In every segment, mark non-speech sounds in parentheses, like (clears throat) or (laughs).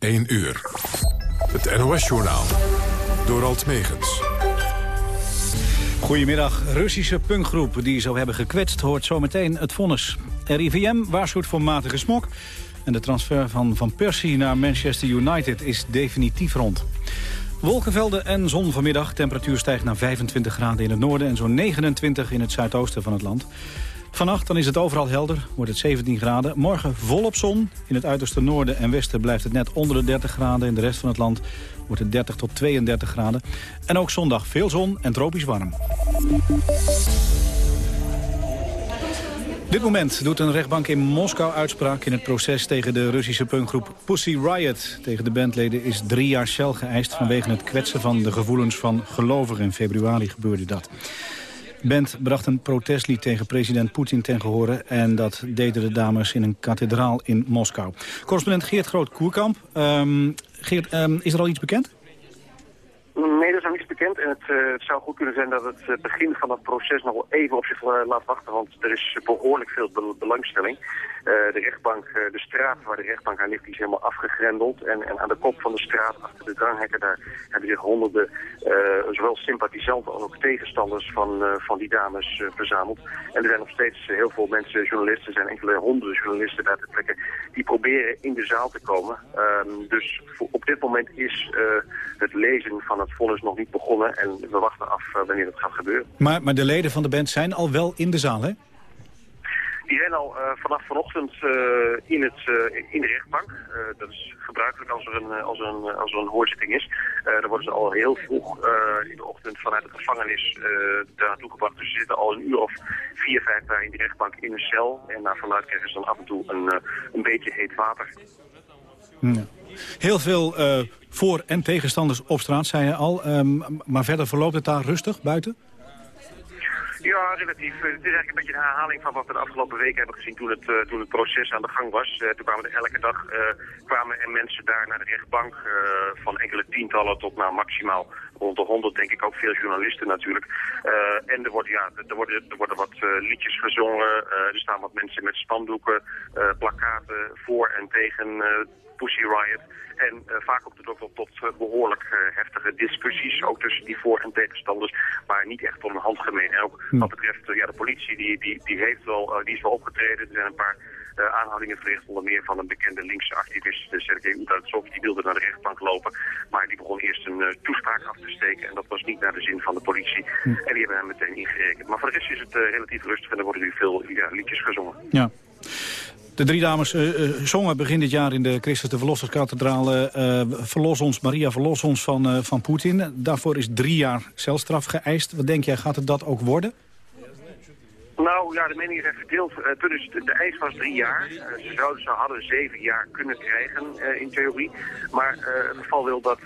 1 uur. Het NOS-journaal. Door Alt Megens. Goedemiddag. Russische punkgroep die zou hebben gekwetst hoort zometeen het vonnis. RIVM waarschuwt voor matige smok. En de transfer van Van Persie naar Manchester United is definitief rond. Wolkenvelden en zon vanmiddag. Temperatuur stijgt naar 25 graden in het noorden en zo'n 29 in het zuidoosten van het land. Vannacht dan is het overal helder, wordt het 17 graden. Morgen volop zon. In het uiterste noorden en westen blijft het net onder de 30 graden. In de rest van het land wordt het 30 tot 32 graden. En ook zondag veel zon en tropisch warm. Dit moment doet een rechtbank in Moskou uitspraak in het proces tegen de Russische punkgroep Pussy Riot. Tegen de bandleden is drie jaar cel geëist vanwege het kwetsen van de gevoelens van gelovigen. In februari gebeurde dat. Band bracht een protestlied tegen president Poetin ten gehore... en dat deden de dames in een kathedraal in Moskou. Correspondent Geert Groot-Koerkamp. Um, Geert, um, is er al iets bekend? Nee, dat is nog niets En het, uh, het, zou goed kunnen zijn dat het uh, begin van het proces nog wel even op zich uh, laat wachten. Want er is behoorlijk veel be belangstelling. de rechtbank, de straat waar de rechtbank aan ligt, is helemaal afgegrendeld. En, en aan de kop van de straat, achter de dranghekken, daar hebben zich honderden, zowel sympathisanten als ook tegenstanders van, van die dames verzameld. En er zijn nog steeds heel veel mensen, journalisten, er zijn enkele honderden journalisten daar te trekken, die proberen in de zaal te komen. Ehm, dus op dit moment is het lezen van het vonnis nog niet begonnen. En we wachten af uh, wanneer het gaat gebeuren. Maar, maar de leden van de band zijn al wel in de zaal, hè? Die zijn al uh, vanaf vanochtend uh, in, het, in de rechtbank. dat is gebruikelijk als er een, als er een, als er een hoorzitting is. dan worden ze al heel vroeg in de ochtend vanuit de gevangenis daar naartoe gebracht. Dus ze zitten al een uur of vier, vijf daar in die rechtbank in een cel. En daar vanuit krijgen ze dan af en toe een, een beetje heet water. Ja. Heel veel uh, voor- en tegenstanders op straat, zei je al. Um, maar verder verloopt het daar rustig buiten? Ja, relatief. Het is eigenlijk een beetje een herhaling van wat we de afgelopen weken hebben gezien toen het, uh, toen het proces aan de gang was. Uh, toen kwamen er elke dag kwamen er mensen daar naar de rechtbank van enkele tientallen tot nou, maximaal rond de honderd, denk ik ook veel journalisten natuurlijk. en er, wordt, ja, er, worden, er worden wat liedjes gezongen, er staan wat mensen met spandoeken, plakaten voor en tegen Pussy Riot. En uh, vaak komt het ook wel tot uh, behoorlijk uh, heftige discussies, ook tussen die voor- en tegenstanders, maar niet echt om een handgemeen. En ook wat betreft ja, de politie, die, die, die, heeft wel, die is wel opgetreden. Er zijn een paar aanhoudingen verricht, onder meer van een bekende linkse activist, Sergej Udaltsov. Die wilde naar de rechtbank lopen, maar die begon eerst een toespraak af te steken. En dat was niet naar de zin van de politie. En die hebben hem meteen ingerekend. Maar voor de rest is het relatief rustig en er worden nu veel ja, liedjes gezongen. Ja. De drie dames uh, uh, zongen begin dit jaar in de Christus de Verlosserskathedraal... Uh, verlos ons, Maria, verlos ons van, van Poetin. Daarvoor is drie jaar celstraf geëist. Wat denk jij, gaat het dat ook worden? Nou ja, de mening is verdeeld. Uh, dus de, de eis was drie jaar. Uh, ze, zouden, ze hadden zeven jaar kunnen krijgen uh, in theorie. Maar het geval wil dat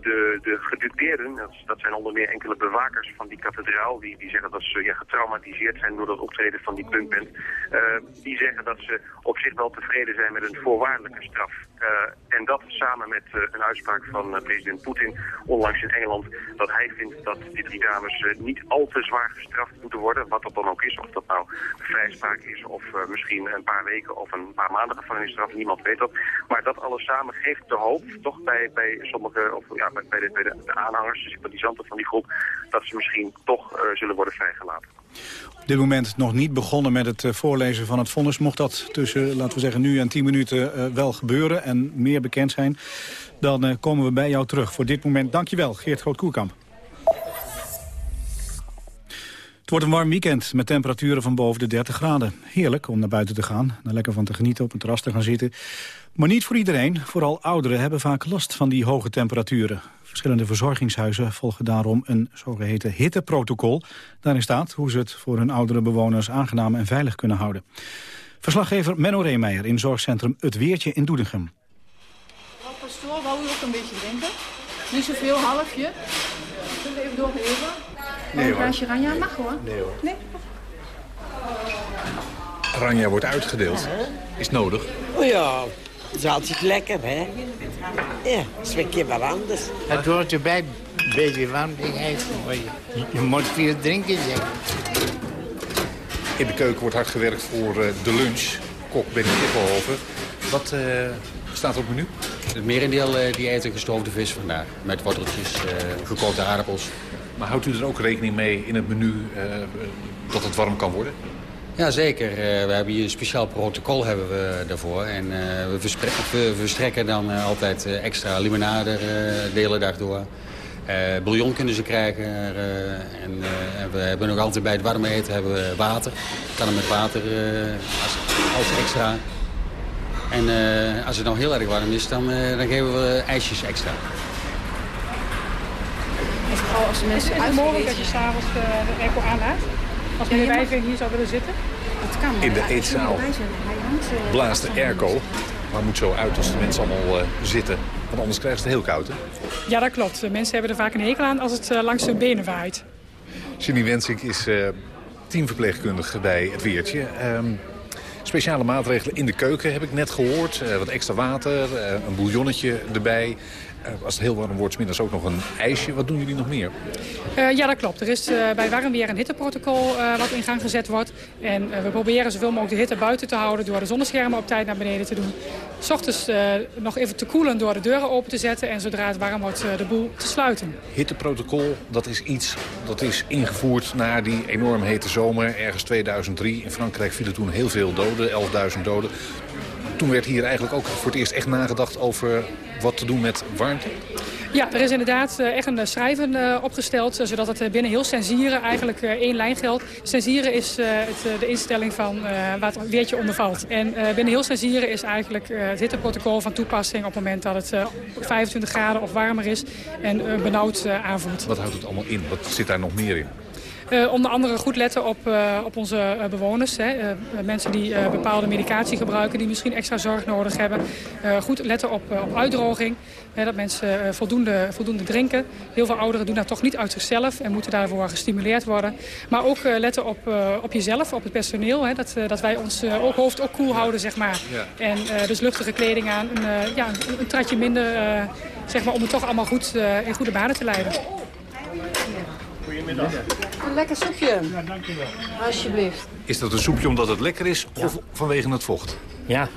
de, de gedupeerden, dat, dat, zijn onder meer enkele bewakers van die kathedraal, die, die zeggen dat ze ja, getraumatiseerd zijn door dat optreden van die punkband, die zeggen dat ze op zich wel tevreden zijn met een voorwaardelijke straf. en dat samen met een uitspraak van president Poetin onlangs in Engeland, dat hij vindt dat die drie dames niet al te zwaar gestraft moeten worden, wat dat dan ook is. Of dat nou vrijspraak is of uh, misschien een paar weken of een paar maanden gevangenisstraf, niemand weet dat. Maar dat alles samen geeft de hoop, toch bij, bij sommige, of ja, bij, de, bij de, aanhangers, de sympathisanten van die groep, dat ze misschien toch uh, zullen worden vrijgelaten. Op dit moment nog niet begonnen met het uh, voorlezen van het vonnis. Mocht dat tussen, laten we zeggen, nu en 10 minuten wel gebeuren en meer bekend zijn, dan komen we bij jou terug. Voor dit moment, dankjewel, Geert Groot-Koerkamp. Wordt een warm weekend met temperaturen van boven de 30 graden. Heerlijk om naar buiten te gaan, daar lekker van te genieten, op het terras te gaan zitten. Maar niet voor iedereen. Vooral ouderen hebben vaak last van die hoge temperaturen. Verschillende verzorgingshuizen volgen daarom een zogeheten hitteprotocol. Daarin staat hoe ze het voor hun oudere bewoners aangenaam en veilig kunnen houden. Verslaggever Menno Reemeijer in zorgcentrum Het Weertje in Doetinchem. Wat pastoor, wou u ook een beetje drinken? Niet zoveel, halfje. Zullen we even doorgeven? Nee een glaasje ranja mag hoor. Nee hoor. Nee? Ranja wordt uitgedeeld. Is nodig. Oh ja, dat is altijd lekker, hè? Ja, dat is een keer wat anders. Het hoort erbij, een beetje warm je, je moet veel drinken, zeg. In de keuken wordt hard gewerkt voor uh, de lunch. Kok Benny Kippenhoven Wat eh, staat er op het menu? Het merendeel eh, die eten gestoofde vis vandaag. Met worteltjes, eh, gekookte aardappels. Maar houdt u er ook rekening mee in het menu eh, dat het warm kan worden? Ja, zeker. Eh, we hebben hier een speciaal protocol hebben we daarvoor. En eh, we, verstrekken dan altijd extra limonade eh, de hele dag door. Eh bouillon kunnen ze krijgen. en, we hebben nog altijd bij het warme eten hebben we water. Kan er met water als, extra. En als het nou heel erg warm is, dan, dan geven we ijsjes extra. En vooral als de mensen Is het mogelijk dat je s'avonds de, de airco aanlaat? Als meneer Wijving hier zou willen zitten? Dat kan. In de eetzaal eh, Blaast de airco. Maar moet zo uit als de mensen allemaal eh, zitten. Want anders krijgen ze het heel koud, hè? Ja, dat klopt. De mensen hebben er vaak een hekel aan als het eh, langs hun benen waait. Jenny Wensink is eh, teamverpleegkundige bij het Weertje. Ehm, speciale maatregelen in de keuken heb ik net gehoord. Eh, wat extra water, eh, een bouillonnetje erbij. Eh, als het heel warm wordt, 's middags ook nog een ijsje. Wat doen jullie nog meer? Eh, ja, dat klopt. Er is eh, bij warm weer een hitteprotocol wat in gang gezet wordt. En we proberen zoveel mogelijk de hitte buiten te houden... door de zonneschermen op tijd naar beneden te doen. S ochtends nog even te koelen door de deuren open te zetten... en zodra het warm wordt de boel te sluiten. Hitteprotocol, dat is iets dat is ingevoerd na die enorm hete zomer. Ergens 2003. In Frankrijk vielen toen heel veel doden, 11.000 doden. Toen werd hier eigenlijk ook voor het eerst echt nagedacht over wat te doen met warmte. Ja, er is inderdaad eh, echt een eh, schrijven eh, opgesteld... zodat het binnen heel Sensieren eigenlijk één lijn geldt. Sensieren is het, de instelling van waar het weertje onder valt. En binnen heel Sensieren is eigenlijk het hitteprotocol van toepassing... op het moment dat het eh, 25 graden of warmer is en benauwd aanvoelt. Wat houdt het allemaal in? Wat zit daar nog meer in? Eh, onder andere goed letten op, eh, op onze eh, bewoners. Hè. Mensen die bepaalde medicatie gebruiken, die misschien extra zorg nodig hebben. Goed letten op, op uitdroging. Hè, dat mensen voldoende, voldoende drinken. Heel veel ouderen doen dat toch niet uit zichzelf en moeten daarvoor gestimuleerd worden. Maar ook letten op, op jezelf, op het personeel. Hè, dat, dat wij ons ook hoofd ook koel houden, zeg maar. Ja. En dus luchtige kleding aan. Een, ja, een, een tratje minder, zeg maar, om het toch allemaal goed in goede banen te leiden. Een lekker soepje. Ja, dank u wel. Alsjeblieft. Is dat een soepje omdat het lekker is of vanwege het vocht? Ja,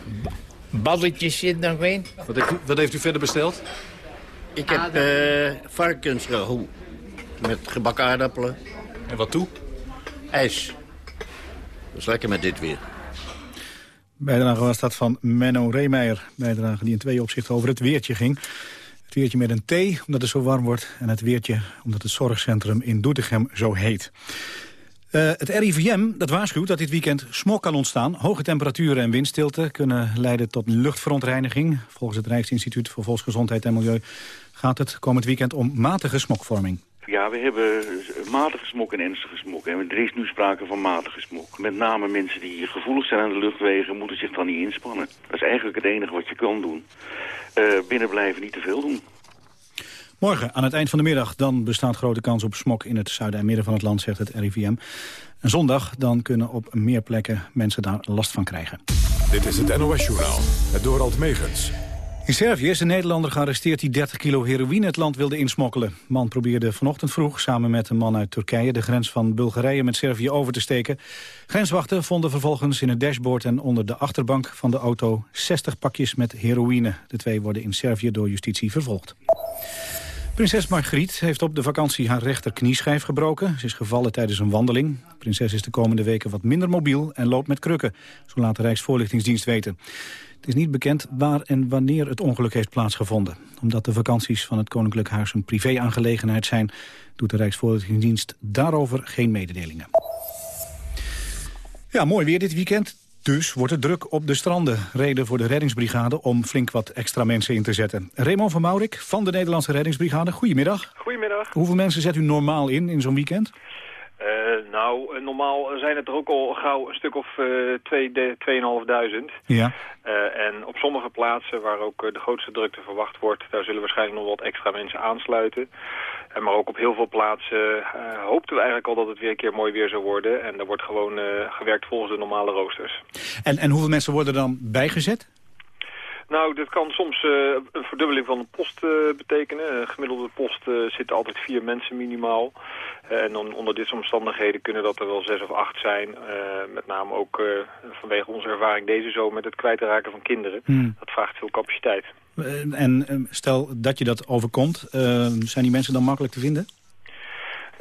balletjes zit nog in. Wat heeft u, wat heeft u verder besteld? Ik heb eh varkensragout met gebakken aardappelen, En wat toe? ijs. Dat is lekker met dit weer. Bijdrage was dat van Menno Reemeijer. Bijdrage die in twee opzichten over het weertje ging. Weertje met een T, omdat het zo warm wordt. En het weertje omdat het zorgcentrum in Doetinchem zo heet. Eh, het RIVM dat waarschuwt dat dit weekend smog kan ontstaan. Hoge temperaturen en windstilte kunnen leiden tot luchtverontreiniging. Volgens het Rijksinstituut voor Volksgezondheid en Milieu gaat het komend weekend om matige smogvorming. Ja, we hebben matige smok en ernstige smok. En er is nu sprake van matige smok. Met name mensen die gevoelig zijn aan de luchtwegen moeten zich dan niet inspannen. Dat is eigenlijk het enige wat je kan doen. Eh binnen blijven niet te veel doen. Morgen aan het eind van de middag dan bestaat grote kans op smog in het zuiden en midden van het land, zegt het RIVM. En zondag dan kunnen op meer plekken mensen daar last van krijgen. Dit is het NOS-journaal, het Dorald Megens. In Servië is een Nederlander gearresteerd die 30 kilo heroïne het land wilde insmokkelen. De man probeerde vanochtend vroeg samen met een man uit Turkije de grens van Bulgarije met Servië over te steken. Grenswachten vonden vervolgens in het dashboard en onder de achterbank van de auto 60 pakjes met heroïne. De twee worden in Servië door justitie vervolgd. Prinses Margriet heeft op de vakantie haar rechterknieschijf gebroken. Ze is gevallen tijdens een wandeling. De prinses is de komende weken wat minder mobiel en loopt met krukken. Zo laat de Rijksvoorlichtingsdienst weten. Het is niet bekend waar en wanneer het ongeluk heeft plaatsgevonden. Omdat de vakanties van het Koninklijk Huis een privé-aangelegenheid zijn... doet de Rijksvoorlichtingsdienst daarover geen mededelingen. Ja, mooi weer dit weekend. Dus wordt het druk op de stranden. Reden voor de reddingsbrigade om flink wat extra mensen in te zetten. Raymond van Maurik van de Nederlandse reddingsbrigade. Goedemiddag. Goedemiddag. Hoeveel mensen zet u normaal in, in zo'n weekend? Eh, nou, eh, normaal zijn het er ook al gauw een stuk of eh, twee de- 2.500. Ja. Eh, en op sommige plaatsen waar ook eh, de grootste drukte verwacht wordt... daar zullen waarschijnlijk nog wat extra mensen aansluiten. En maar ook op heel veel plaatsen eh, hoopten we eigenlijk al dat het weer een keer mooi weer zou worden. En er wordt gewoon eh, gewerkt volgens de normale roosters. En, en hoeveel mensen worden dan bijgezet? Nou, dit kan soms uh, een verdubbeling van de post uh, betekenen. Een gemiddelde post uh, zitten altijd vier mensen minimaal. en dan onder dit omstandigheden kunnen dat er wel zes of acht zijn. met name ook vanwege onze ervaring deze zomer met het kwijtraken van kinderen. Hmm. Dat vraagt veel capaciteit. En stel dat je dat overkomt, zijn die mensen dan makkelijk te vinden?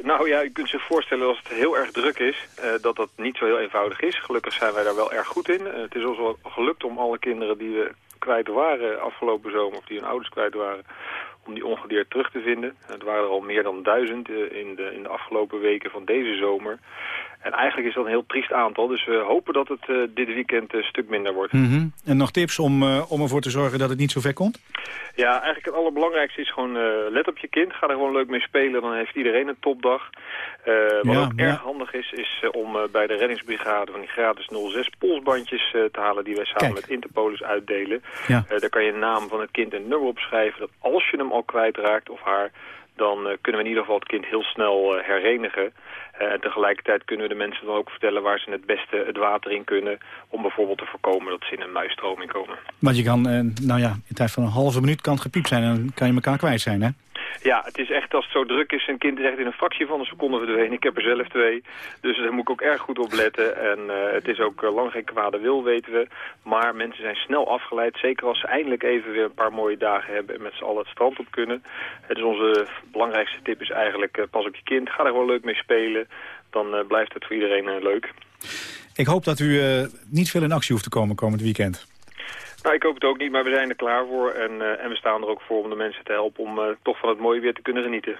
Nou ja, je kunt zich voorstellen als het heel erg druk is, uh, dat dat niet zo heel eenvoudig is. Gelukkig zijn wij daar wel erg goed in. Uh, het is ons wel gelukt om alle kinderen die we kwijt waren afgelopen zomer, of die hun ouders kwijt waren, om die ongedeerd terug te vinden. Het waren er al meer dan duizend uh, in, de, in de afgelopen weken van deze zomer. En eigenlijk is dat een heel triest aantal. Dus we hopen dat het uh, dit weekend een stuk minder wordt. Mm -hmm. En nog tips om, uh, om ervoor te zorgen dat het niet zo ver komt? Ja, eigenlijk het allerbelangrijkste is gewoon uh, let op je kind. Ga er gewoon leuk mee spelen. Dan heeft iedereen een topdag. wat ja, ook ja. erg handig is, is om bij de reddingsbrigade van die gratis 06 polsbandjes te halen... die wij samen Kijk. met Interpolis uitdelen. Ja. daar kan je naam van het kind en nummer op schrijven. Dat als je hem al kwijtraakt of haar dan uh, kunnen we in ieder geval het kind heel snel uh, herenigen. Uh, en tegelijkertijd kunnen we de mensen dan ook vertellen waar ze het beste het water in kunnen... om bijvoorbeeld te voorkomen dat ze in een muisstroming komen. Want je kan, nou ja, in tijd van een halve minuut kan het gepiept zijn... en dan kan je elkaar kwijt zijn, hè? Ja, het is echt als het zo druk is. Een kind is echt in een fractie van een seconde verdwenen. Ik heb er zelf twee. Dus daar moet ik ook erg goed op letten. En uh, het is ook uh, lang geen kwade wil, weten we. Maar mensen zijn snel afgeleid. Zeker als ze eindelijk even weer een paar mooie dagen hebben... en met z'n allen het strand op kunnen. Dus onze belangrijkste tip is eigenlijk... Uh, pas op je kind. Ga er gewoon leuk mee spelen. Dan blijft het voor iedereen leuk. Ik hoop dat u niet veel in actie hoeft te komen komend weekend. Nou, ik hoop het ook niet, maar we zijn er klaar voor. En, uh, en we staan er ook voor om de mensen te helpen om uh, toch van het mooie weer te kunnen genieten.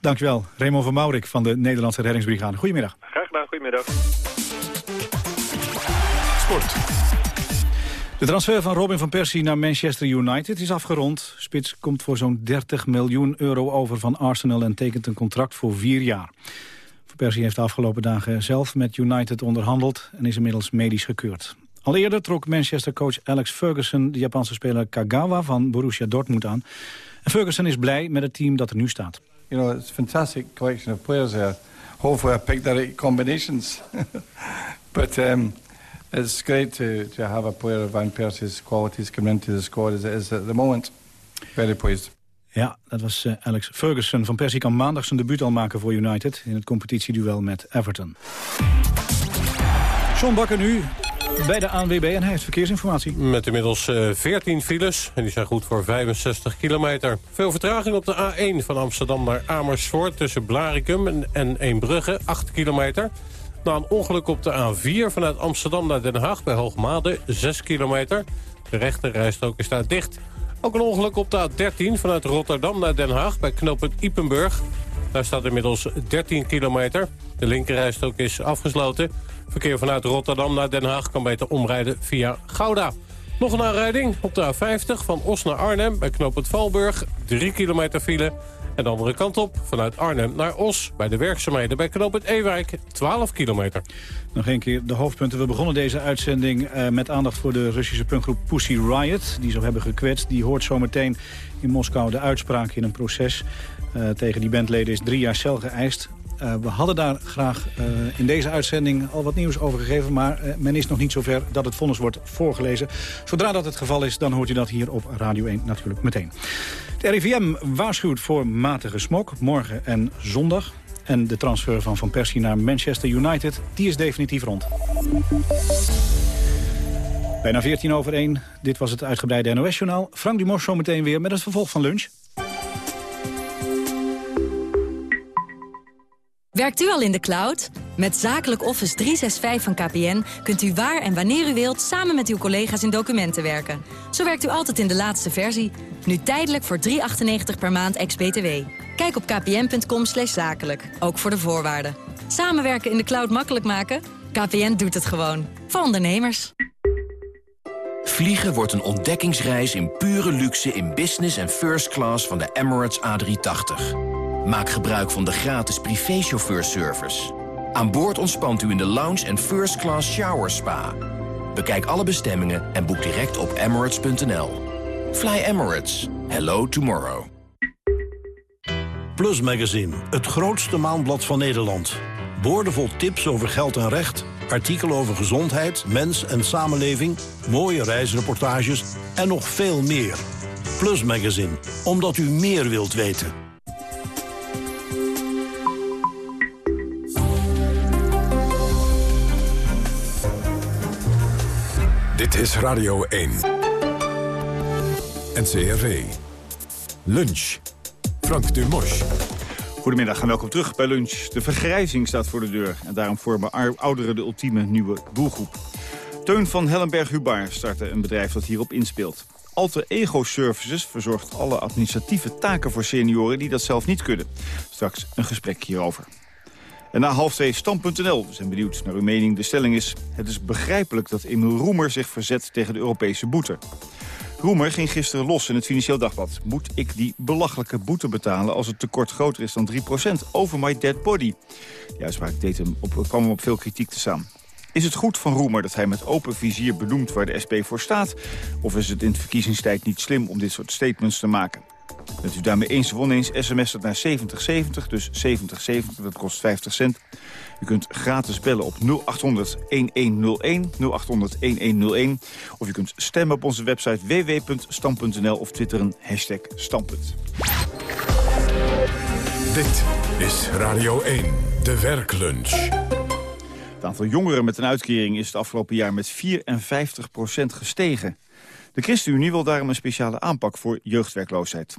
Dankjewel. Raymond van Maurik van de Nederlandse Reddingsbrigade. Goedemiddag. Graag gedaan, goedemiddag. Sport. De transfer van Robin van Persie naar Manchester United is afgerond. Spits komt voor zo'n 30 miljoen euro over van Arsenal en tekent een contract voor vier jaar. Van Persie heeft de afgelopen dagen zelf met United onderhandeld en is inmiddels medisch gekeurd. Al eerder trok Manchester-coach Alex Ferguson de Japanse speler Kagawa van Borussia Dortmund aan. En Ferguson is blij met het team dat er nu staat. You know, it's a fantastic collection of players there. Hopefully I picked the right combinations. (laughs) but um, it's great to, to have a player of Van Persie's qualities come into the squad as it is at the moment. Very pleased. Ja, dat was uh, Alex Ferguson. Van Persie kan maandag zijn debuut al maken voor United... in het competitieduel met Everton. John Bakker nu, bij de ANWB en hij heeft verkeersinformatie. Met inmiddels uh, eh, 14 files en die zijn goed voor 65 kilometer. Veel vertraging op de A1 van Amsterdam naar Amersfoort... tussen Blarikum en, Eembrugge, 8 kilometer. Na een ongeluk op de A4 vanuit Amsterdam naar Den Haag bij Hoogmade, 6 kilometer. De rechte rijstrook is daar dicht. Ook een ongeluk op de A13 vanuit Rotterdam naar Den Haag bij knooppunt Ipenburg. Daar staat inmiddels 13 kilometer. De linkerrijstrook is afgesloten. Verkeer vanuit Rotterdam naar Den Haag kan beter omrijden via Gouda. Nog een aanrijding op de A50 van Os naar Arnhem bij knooppunt Valburg. 3 kilometer file. En de andere kant op, vanuit Arnhem naar Os... bij de werkzaamheden bij knooppunt Ewijk, 12 kilometer. Nog een keer de hoofdpunten. We begonnen deze uitzending eh, met aandacht voor de Russische punkgroep Pussy Riot... die zo hebben gekwetst. Die hoort zometeen in Moskou de uitspraak in een proces. Uh, tegen die bandleden is drie jaar cel geëist. Uh, we hadden daar graag uh, in deze uitzending al wat nieuws over gegeven... maar uh, men is nog niet zover dat het vonnis wordt voorgelezen. Zodra dat het geval is, dan hoort u dat hier op Radio 1 natuurlijk meteen. Het RIVM waarschuwt voor matige smok, morgen en zondag. En de transfer van Van Persie naar Manchester United, die is definitief rond. Bijna 14 over 1. Dit was het uitgebreide NOS-journaal. Frank Dumos zometeen weer met het vervolg van lunch. Werkt u al in de cloud? Met Zakelijk Office 365 van KPN kunt u waar en wanneer u wilt... samen met uw collega's in documenten werken. Zo werkt u altijd in de laatste versie. Nu tijdelijk voor 3,98 per maand ex-BTW. Kijk op kpn.com zakelijk, ook voor de voorwaarden. Samenwerken in de cloud makkelijk maken? KPN doet het gewoon. Voor ondernemers. Vliegen wordt een ontdekkingsreis in pure luxe in business en first class van de Emirates A380. Maak gebruik van de gratis privéchauffeurservice. Aan boord ontspant u in de lounge en first class shower spa. Bekijk alle bestemmingen en boek direct op emirates.nl. Fly Emirates. Hello tomorrow. Plus Magazine, het grootste maandblad van Nederland. Boordevol tips over geld en recht Artikelen over gezondheid, mens en samenleving, mooie reisreportages en nog veel meer. Plus Magazine, omdat u meer wilt weten. Dit is Radio 1. NCRV. Lunch. Frank Dumos. Goedemiddag en welkom terug bij Lunch. De vergrijzing staat voor de deur en daarom vormen ouderen de ultieme nieuwe doelgroep. Teun van Hellenberg-Hubar startte een bedrijf dat hierop inspeelt. Alter Ego Services verzorgt alle administratieve taken voor senioren die dat zelf niet kunnen. Straks een gesprek hierover. En na half twee stand.nl. We zijn benieuwd naar uw mening. De stelling is, het is begrijpelijk dat Emil Roemer zich verzet tegen de Europese boete. Roemer ging gisteren los in het Financieel Dagblad. Moet ik die belachelijke boete betalen als het tekort groter is dan 3%? Over my dead body. De uitspraak deed hem op, kwam hem op veel kritiek te staan. Is het goed van Roemer dat hij met open vizier benoemt waar de SP voor staat? Of is het in verkiezingstijd niet slim om dit soort statements te maken? Bent u daarmee eens of oneens, sms het naar 7070, dus 7070, dat kost 50 cent. U kunt gratis bellen op 0800-1101, 0800-1101. Of u kunt stemmen op onze website www.stam.nl of twitteren hashtag standpunt. Dit is Radio 1, de werklunch. Het aantal jongeren met een uitkering is het afgelopen jaar met 54% gestegen. De ChristenUnie wil daarom een speciale aanpak voor jeugdwerkloosheid.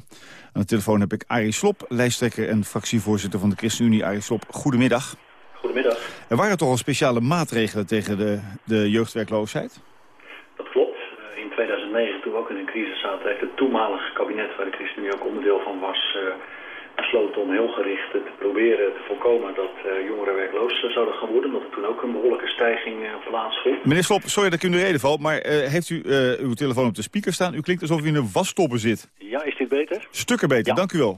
Aan de telefoon heb ik Arie Slop, lijsttrekker en fractievoorzitter van de ChristenUnie. Arie Slop, goedemiddag. Goedemiddag. Er waren toch al speciale maatregelen tegen de, de jeugdwerkloosheid? Dat klopt. Eh, in 2009, toen we ook in een crisis zaten, heeft het toenmalige kabinet, waar de ChristenUnie ook onderdeel van was, uh, besloten om heel gericht te proberen te voorkomen dat uh, jongeren werkloos zouden gaan worden. Omdat er toen ook een behoorlijke stijging uh, plaatsvond. Meneer Slop, sorry dat ik u in de reden val, maar uh, heeft u uw telefoon op de speaker staan? U klinkt alsof u in een wasstobben zit. Ja, is dit beter? Stukken beter, ja. dank u wel.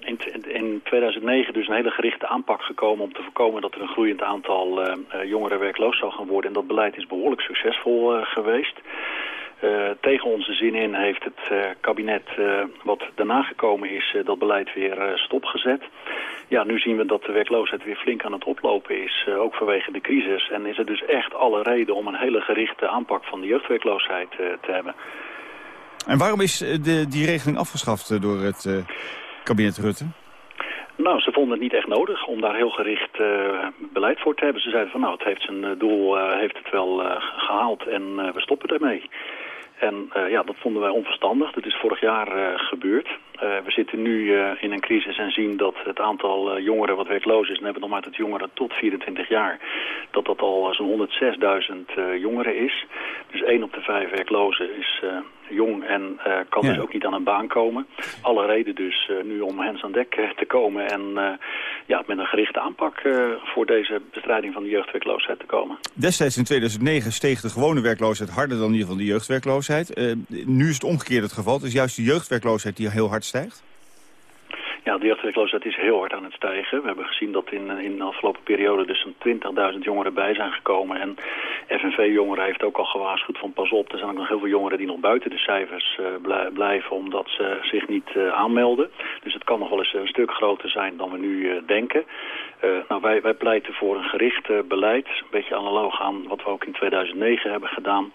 In, in, 2009 dus een hele gerichte aanpak gekomen om te voorkomen dat er een groeiend aantal jongeren werkloos zou gaan worden. En dat beleid is behoorlijk succesvol geweest. Uh, tegen onze zin in heeft het uh, kabinet uh, wat daarna gekomen is dat beleid weer stopgezet. Ja, nu zien we dat de werkloosheid weer flink aan het oplopen is, ook vanwege de crisis. En is er dus echt alle reden om een hele gerichte aanpak van de jeugdwerkloosheid te hebben. En waarom is de, die regeling afgeschaft door het kabinet Rutte? Nou, ze vonden het niet echt nodig om daar heel gericht uh, beleid voor te hebben. Ze zeiden van nou, het heeft zijn doel uh, heeft het wel uh, gehaald en we stoppen ermee. En uh, ja, dat vonden wij onverstandig. Dat is vorig jaar uh, gebeurd. Uh, we zitten nu in een crisis en zien dat het aantal jongeren wat werkloos is... en hebben we nog maar het jongeren tot 24 jaar... dat dat al zo'n 106.000 jongeren is. Dus 1 op de 5 werklozen is jong en kan ja. dus ook niet aan een baan komen. Alle reden dus nu om hens aan dek te komen... en ja, met een gerichte aanpak voor deze bestrijding van de jeugdwerkloosheid te komen. Destijds in 2009 steeg de gewone werkloosheid harder dan in ieder geval de jeugdwerkloosheid. Nu is het omgekeerd het geval. Het is juist de jeugdwerkloosheid die heel hard stijgt. Ja, de jeugdwerkloosheid is heel hard aan het stijgen. We hebben gezien dat in, in de afgelopen periode dus een 20.000 jongeren bij zijn gekomen. En FNV-jongeren heeft ook al gewaarschuwd van pas op. Er zijn ook nog heel veel jongeren die nog buiten de cijfers uh, blijven omdat ze zich niet uh, aanmelden. Dus het kan nog wel eens een stuk groter zijn dan we nu denken. nou, wij, wij pleiten voor een gericht beleid. Een beetje analoog aan wat we ook in 2009 hebben gedaan.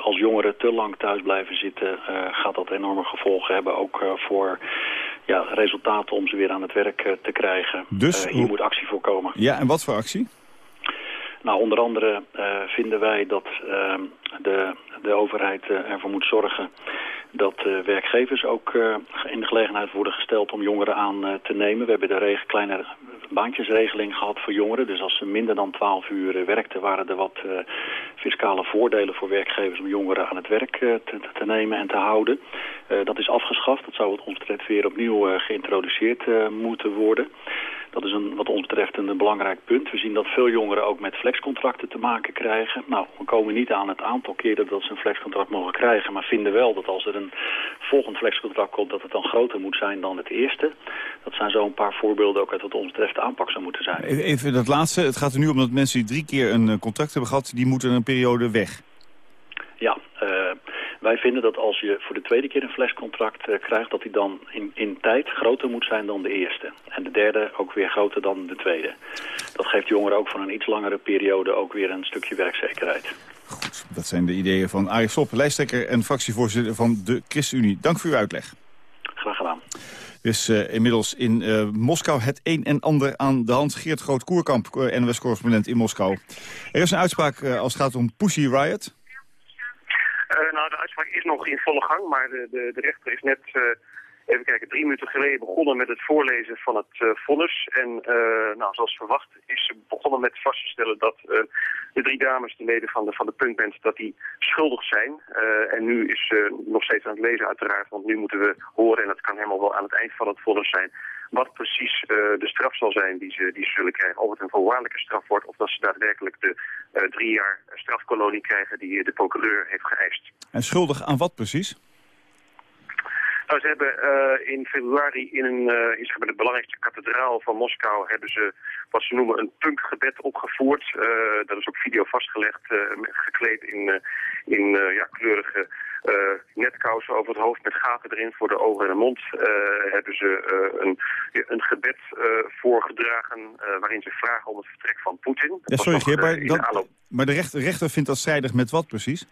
als jongeren te lang thuis blijven zitten gaat dat enorme gevolgen hebben. Ook voor ja, resultaten om ze weer aan het werk uh, te krijgen. Dus uh, hier moet actie voor komen. Ja, en wat voor actie? Nou, onder andere uh, vinden wij dat de, de overheid ervoor moet zorgen dat werkgevers ook in de gelegenheid worden gesteld om jongeren aan te nemen. We hebben de regen, kleine baantjesregeling gehad voor jongeren. Dus als ze minder dan 12 uur werkten, waren er wat uh, fiscale voordelen voor werkgevers om jongeren aan het werk uh, te, nemen en te houden. Dat is afgeschaft. Dat zou wat ons weer opnieuw geïntroduceerd moeten worden. Dat is een, wat ons betreft een, belangrijk punt. We zien dat veel jongeren ook met flexcontracten te maken krijgen. Nou, we komen niet aan het aantal keren dat ze een flexcontract mogen krijgen. Maar vinden wel dat als er een volgend flexcontract komt, dat het dan groter moet zijn dan het eerste. Dat zijn zo een paar voorbeelden ook uit wat ons betreft de aanpak zou moeten zijn. Even dat laatste. Het gaat er nu om dat mensen die drie keer een contract hebben gehad, die moeten een periode weg. Wij vinden dat als je voor de tweede keer een flescontract uh, krijgt... dat die dan in, in tijd groter moet zijn dan de eerste. En de derde ook weer groter dan de tweede. Dat geeft jongeren ook van een iets langere periode ook weer een stukje werkzekerheid. Goed, dat zijn de ideeën van Arie Slob, lijsttrekker en fractievoorzitter van de ChristenUnie. Dank voor uw uitleg. Graag gedaan. Er is uh, inmiddels in uh, Moskou het een en ander aan de hand. Geert Groot-Koerkamp, uh, NOS-correspondent in Moskou. Er is een uitspraak als het gaat om Pussy Riot. Is nog in volle gang, maar de, de, de rechter is net even kijken, drie minuten geleden begonnen met het voorlezen van het uh, vonnis. En uh, nou, zoals verwacht is ze begonnen met vast te stellen dat de drie dames, de leden van de, van de punkband, dat die schuldig zijn. en nu is ze nog steeds aan het lezen uiteraard, want nu moeten we horen, en dat kan helemaal wel aan het eind van het vonnis zijn, wat precies de straf zal zijn die ze, die ze zullen krijgen. Of het een voorwaardelijke straf wordt of dat ze daadwerkelijk de drie jaar strafkolonie krijgen die de procureur heeft geëist. En schuldig aan wat precies? Nou, ze hebben uh, in februari in, een, uh, in zeg maar, de belangrijkste kathedraal van Moskou hebben ze wat ze noemen een punkgebed opgevoerd. Uh, dat is op video vastgelegd, gekleed in, in ja, kleurige netkousen over het hoofd met gaten erin voor de ogen en de mond. hebben ze een, een gebed voorgedragen waarin ze vragen om het vertrek van Poetin. Ja, sorry Geer, maar, maar de rechter, rechter vindt dat strijdig met wat precies?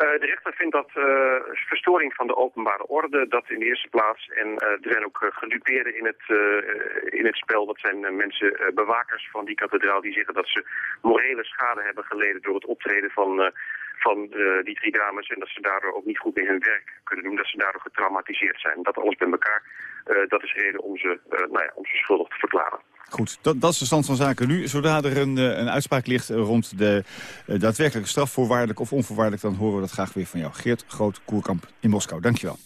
De rechter vindt dat uh, verstoring van de openbare orde, dat in de eerste plaats. En uh, er zijn ook gedupeerden in het, in het spel. Dat zijn mensen, bewakers van die kathedraal, die zeggen dat ze morele schade hebben geleden door het optreden van, van die drie dames. En dat ze daardoor ook niet goed in hun werk kunnen doen, dat ze daardoor getraumatiseerd zijn. Dat alles bij elkaar, dat is reden om ze, nou ja, om ze schuldig te verklaren. Goed, dat, dat, is de stand van zaken nu. Zodra er een, eh, een uitspraak ligt rond de daadwerkelijke straf, voorwaardelijk of onvoorwaardelijk, dan horen we dat graag weer van jou. Geert Groot-Koerkamp in Moskou, dankjewel.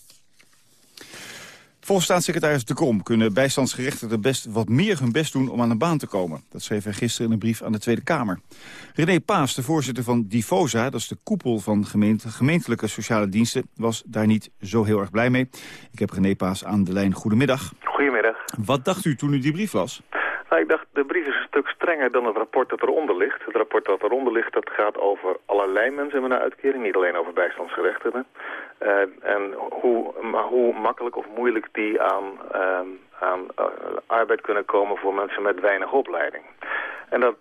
Volgens staatssecretaris De Krom kunnen bijstandsgerechtigden best wat meer hun best doen om aan een baan te komen. Dat schreef hij gisteren in een brief aan de Tweede Kamer. René Paas, de voorzitter van Difosa, dat is de koepel van gemeente, gemeentelijke sociale diensten, was daar niet zo heel erg blij mee. Ik heb René Paas aan de lijn. Goedemiddag. Goedemiddag. Wat dacht u toen u die brief las? Nou, ik dacht, de brief is een stuk strenger dan het rapport dat eronder ligt. Het rapport dat eronder ligt, dat gaat over allerlei mensen met een uitkering, niet alleen over bijstandsgerechtigden. Uh, en hoe, maar hoe makkelijk of moeilijk die aan, uh, aan uh, arbeid kunnen komen voor mensen met weinig opleiding. En dat,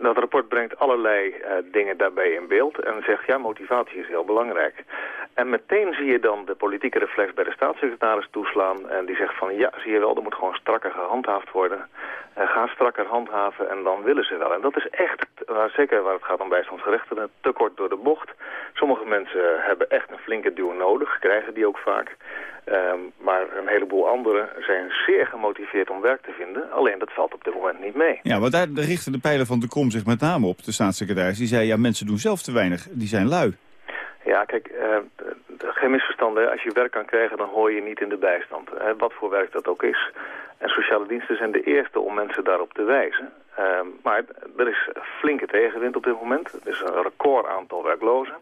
dat rapport brengt allerlei uh, dingen daarbij in beeld en zegt ja, motivatie is heel belangrijk. En meteen zie je dan de politieke reflex bij de staatssecretaris toeslaan en die zegt van ja, zie je wel, er moet gewoon strakker gehandhaafd worden. Ga strakker handhaven en dan willen ze wel. En dat is echt, zeker waar het gaat om bijstandsgerechtigden, te kort door de bocht. Sommige mensen hebben echt een flinke duw nodig, krijgen die ook vaak. Um, maar een heleboel anderen zijn zeer gemotiveerd om werk te vinden. Alleen dat valt op dit moment niet mee. Ja, want daar richten de pijlen van de Krom zich met name op, de staatssecretaris. Die zei, ja, mensen doen zelf te weinig. Die zijn lui. Ja, kijk, uh, geen misverstanden. Als je werk kan krijgen, dan hoor je niet in de bijstand. Wat voor werk dat ook is. En sociale diensten zijn de eerste om mensen daarop te wijzen. Uh, maar er is flinke tegenwind op dit moment. Er is een record aantal werklozen.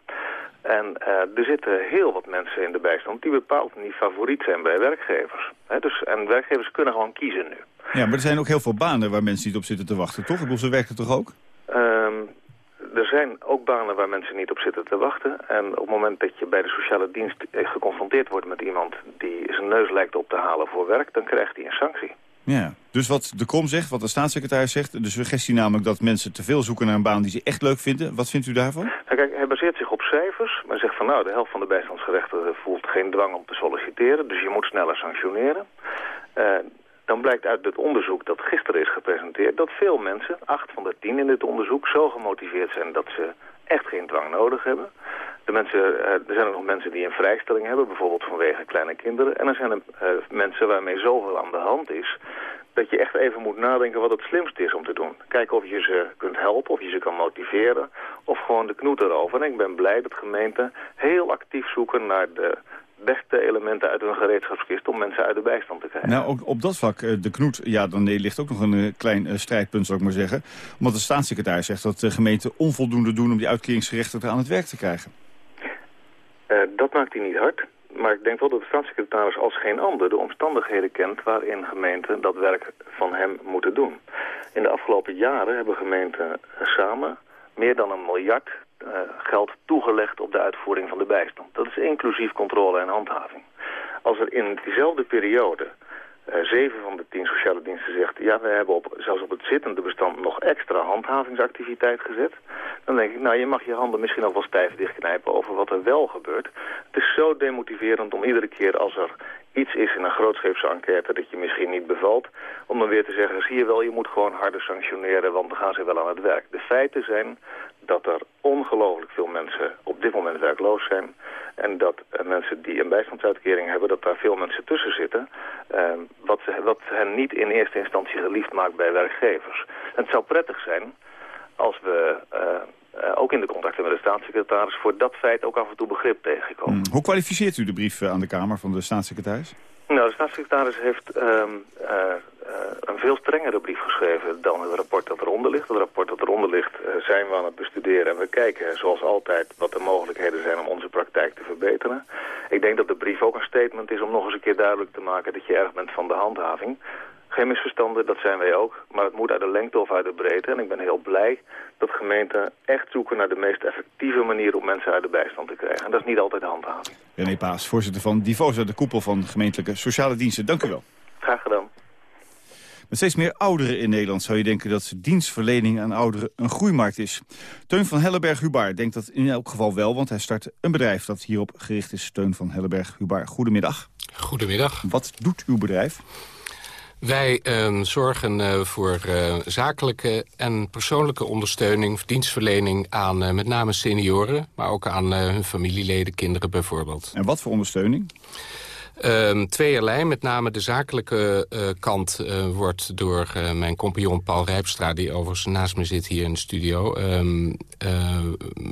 En uh, er zitten heel wat mensen in de bijstand die bepaald niet favoriet zijn bij werkgevers. dus, en werkgevers kunnen gewoon kiezen nu. Ja, maar er zijn ook heel veel banen waar mensen niet op zitten te wachten, toch? Ik bedoel, ze werken toch ook? Um, er zijn ook banen waar mensen niet op zitten te wachten. En op het moment dat je bij de sociale dienst geconfronteerd wordt met iemand die zijn neus lijkt op te halen voor werk, dan krijgt hij een sanctie. Ja, dus wat de Krom zegt, wat de staatssecretaris zegt... de suggestie namelijk dat mensen te veel zoeken naar een baan die ze echt leuk vinden. Wat vindt u daarvan? Nou, kijk, hij baseert zich op cijfers, maar zegt van nou, de helft van de bijstandsgerechtigden voelt geen dwang om te solliciteren. Dus je moet sneller sanctioneren. Uh, dan blijkt uit het onderzoek dat gisteren is gepresenteerd... dat veel mensen, acht van de tien in dit onderzoek, zo gemotiveerd zijn dat ze echt geen dwang nodig hebben. De mensen, uh, er zijn ook nog mensen die een vrijstelling hebben, bijvoorbeeld vanwege kleine kinderen. En er zijn er uh, mensen waarmee zoveel aan de hand is dat je echt even moet nadenken wat het slimste is om te doen. Kijken of je ze kunt helpen, of je ze kan motiveren, of gewoon de knoet erover. En ik ben blij dat gemeenten heel actief zoeken naar de beste elementen uit hun gereedschapskist om mensen uit de bijstand te krijgen. Nou, ook op dat vlak, eh, de knoet, ja, dan ligt ook nog een eh, klein strijdpunt, zou ik maar zeggen. Omdat de staatssecretaris zegt dat de gemeenten onvoldoende doen om die uitkeringsgerechtigden aan het werk te krijgen. Uh, dat maakt hij niet hard. Maar ik denk wel dat de staatssecretaris als geen ander de omstandigheden kent waarin gemeenten dat werk van hem moeten doen. In de afgelopen jaren hebben gemeenten samen meer dan een miljard geld toegelegd op de uitvoering van de bijstand. Dat is inclusief controle en handhaving. Als er in diezelfde periode uh, zeven van de tien sociale diensten zegt... ja, we hebben op, zelfs op het zittende bestand nog extra handhavingsactiviteit gezet... dan denk ik, nou, je mag je handen misschien ook wel stijf dichtknijpen over wat er wel gebeurt. Het is zo demotiverend om iedere keer als er iets is in een grootscheepse enquête dat je misschien niet bevalt... om dan weer te zeggen, zie je wel, je moet gewoon harder sanctioneren... want dan gaan ze wel aan het werk. De feiten zijn dat er ongelooflijk veel mensen op dit moment werkloos zijn... en dat uh, mensen die een bijstandsuitkering hebben, dat daar veel mensen tussen zitten... Uh, wat, wat hen niet in eerste instantie geliefd maakt bij werkgevers. Het zou prettig zijn als we... Uh, ook in de contacten met de staatssecretaris... voor dat feit ook af en toe begrip tegenkomen. Hmm. Hoe kwalificeert u de brief aan de Kamer van de staatssecretaris? Nou, de staatssecretaris heeft um, uh, uh, een veel strengere brief geschreven dan het rapport dat eronder ligt. Het rapport dat eronder ligt zijn we aan het bestuderen en we kijken zoals altijd wat de mogelijkheden zijn om onze praktijk te verbeteren. Ik denk dat de brief ook een statement is om nog eens een keer duidelijk te maken dat je erg bent van de handhaving. Geen misverstanden, dat zijn wij ook. Maar het moet uit de lengte of uit de breedte. En ik ben heel blij dat gemeenten echt zoeken naar de meest effectieve manier om mensen uit de bijstand te krijgen. En dat is niet altijd de handhaving. René Paas, voorzitter van Divosa, de koepel van gemeentelijke sociale diensten. Dank u wel. Graag gedaan. Met steeds meer ouderen in Nederland zou je denken dat dienstverlening aan ouderen een groeimarkt is. Teun van Helleberg-Hubar denkt dat in elk geval wel, want hij start een bedrijf dat hierop gericht is. Teun van Helleberg-Hubar, goedemiddag. Goedemiddag. Wat doet uw bedrijf? Wij uh, zorgen uh, voor uh, zakelijke en persoonlijke ondersteuning, dienstverlening aan uh, met name senioren, maar ook aan hun familieleden, kinderen bijvoorbeeld. En wat voor ondersteuning? Um, tweeërlei, met name de zakelijke kant wordt door mijn compagnon Paul Rijpstra, die overigens naast me zit hier in de studio, um,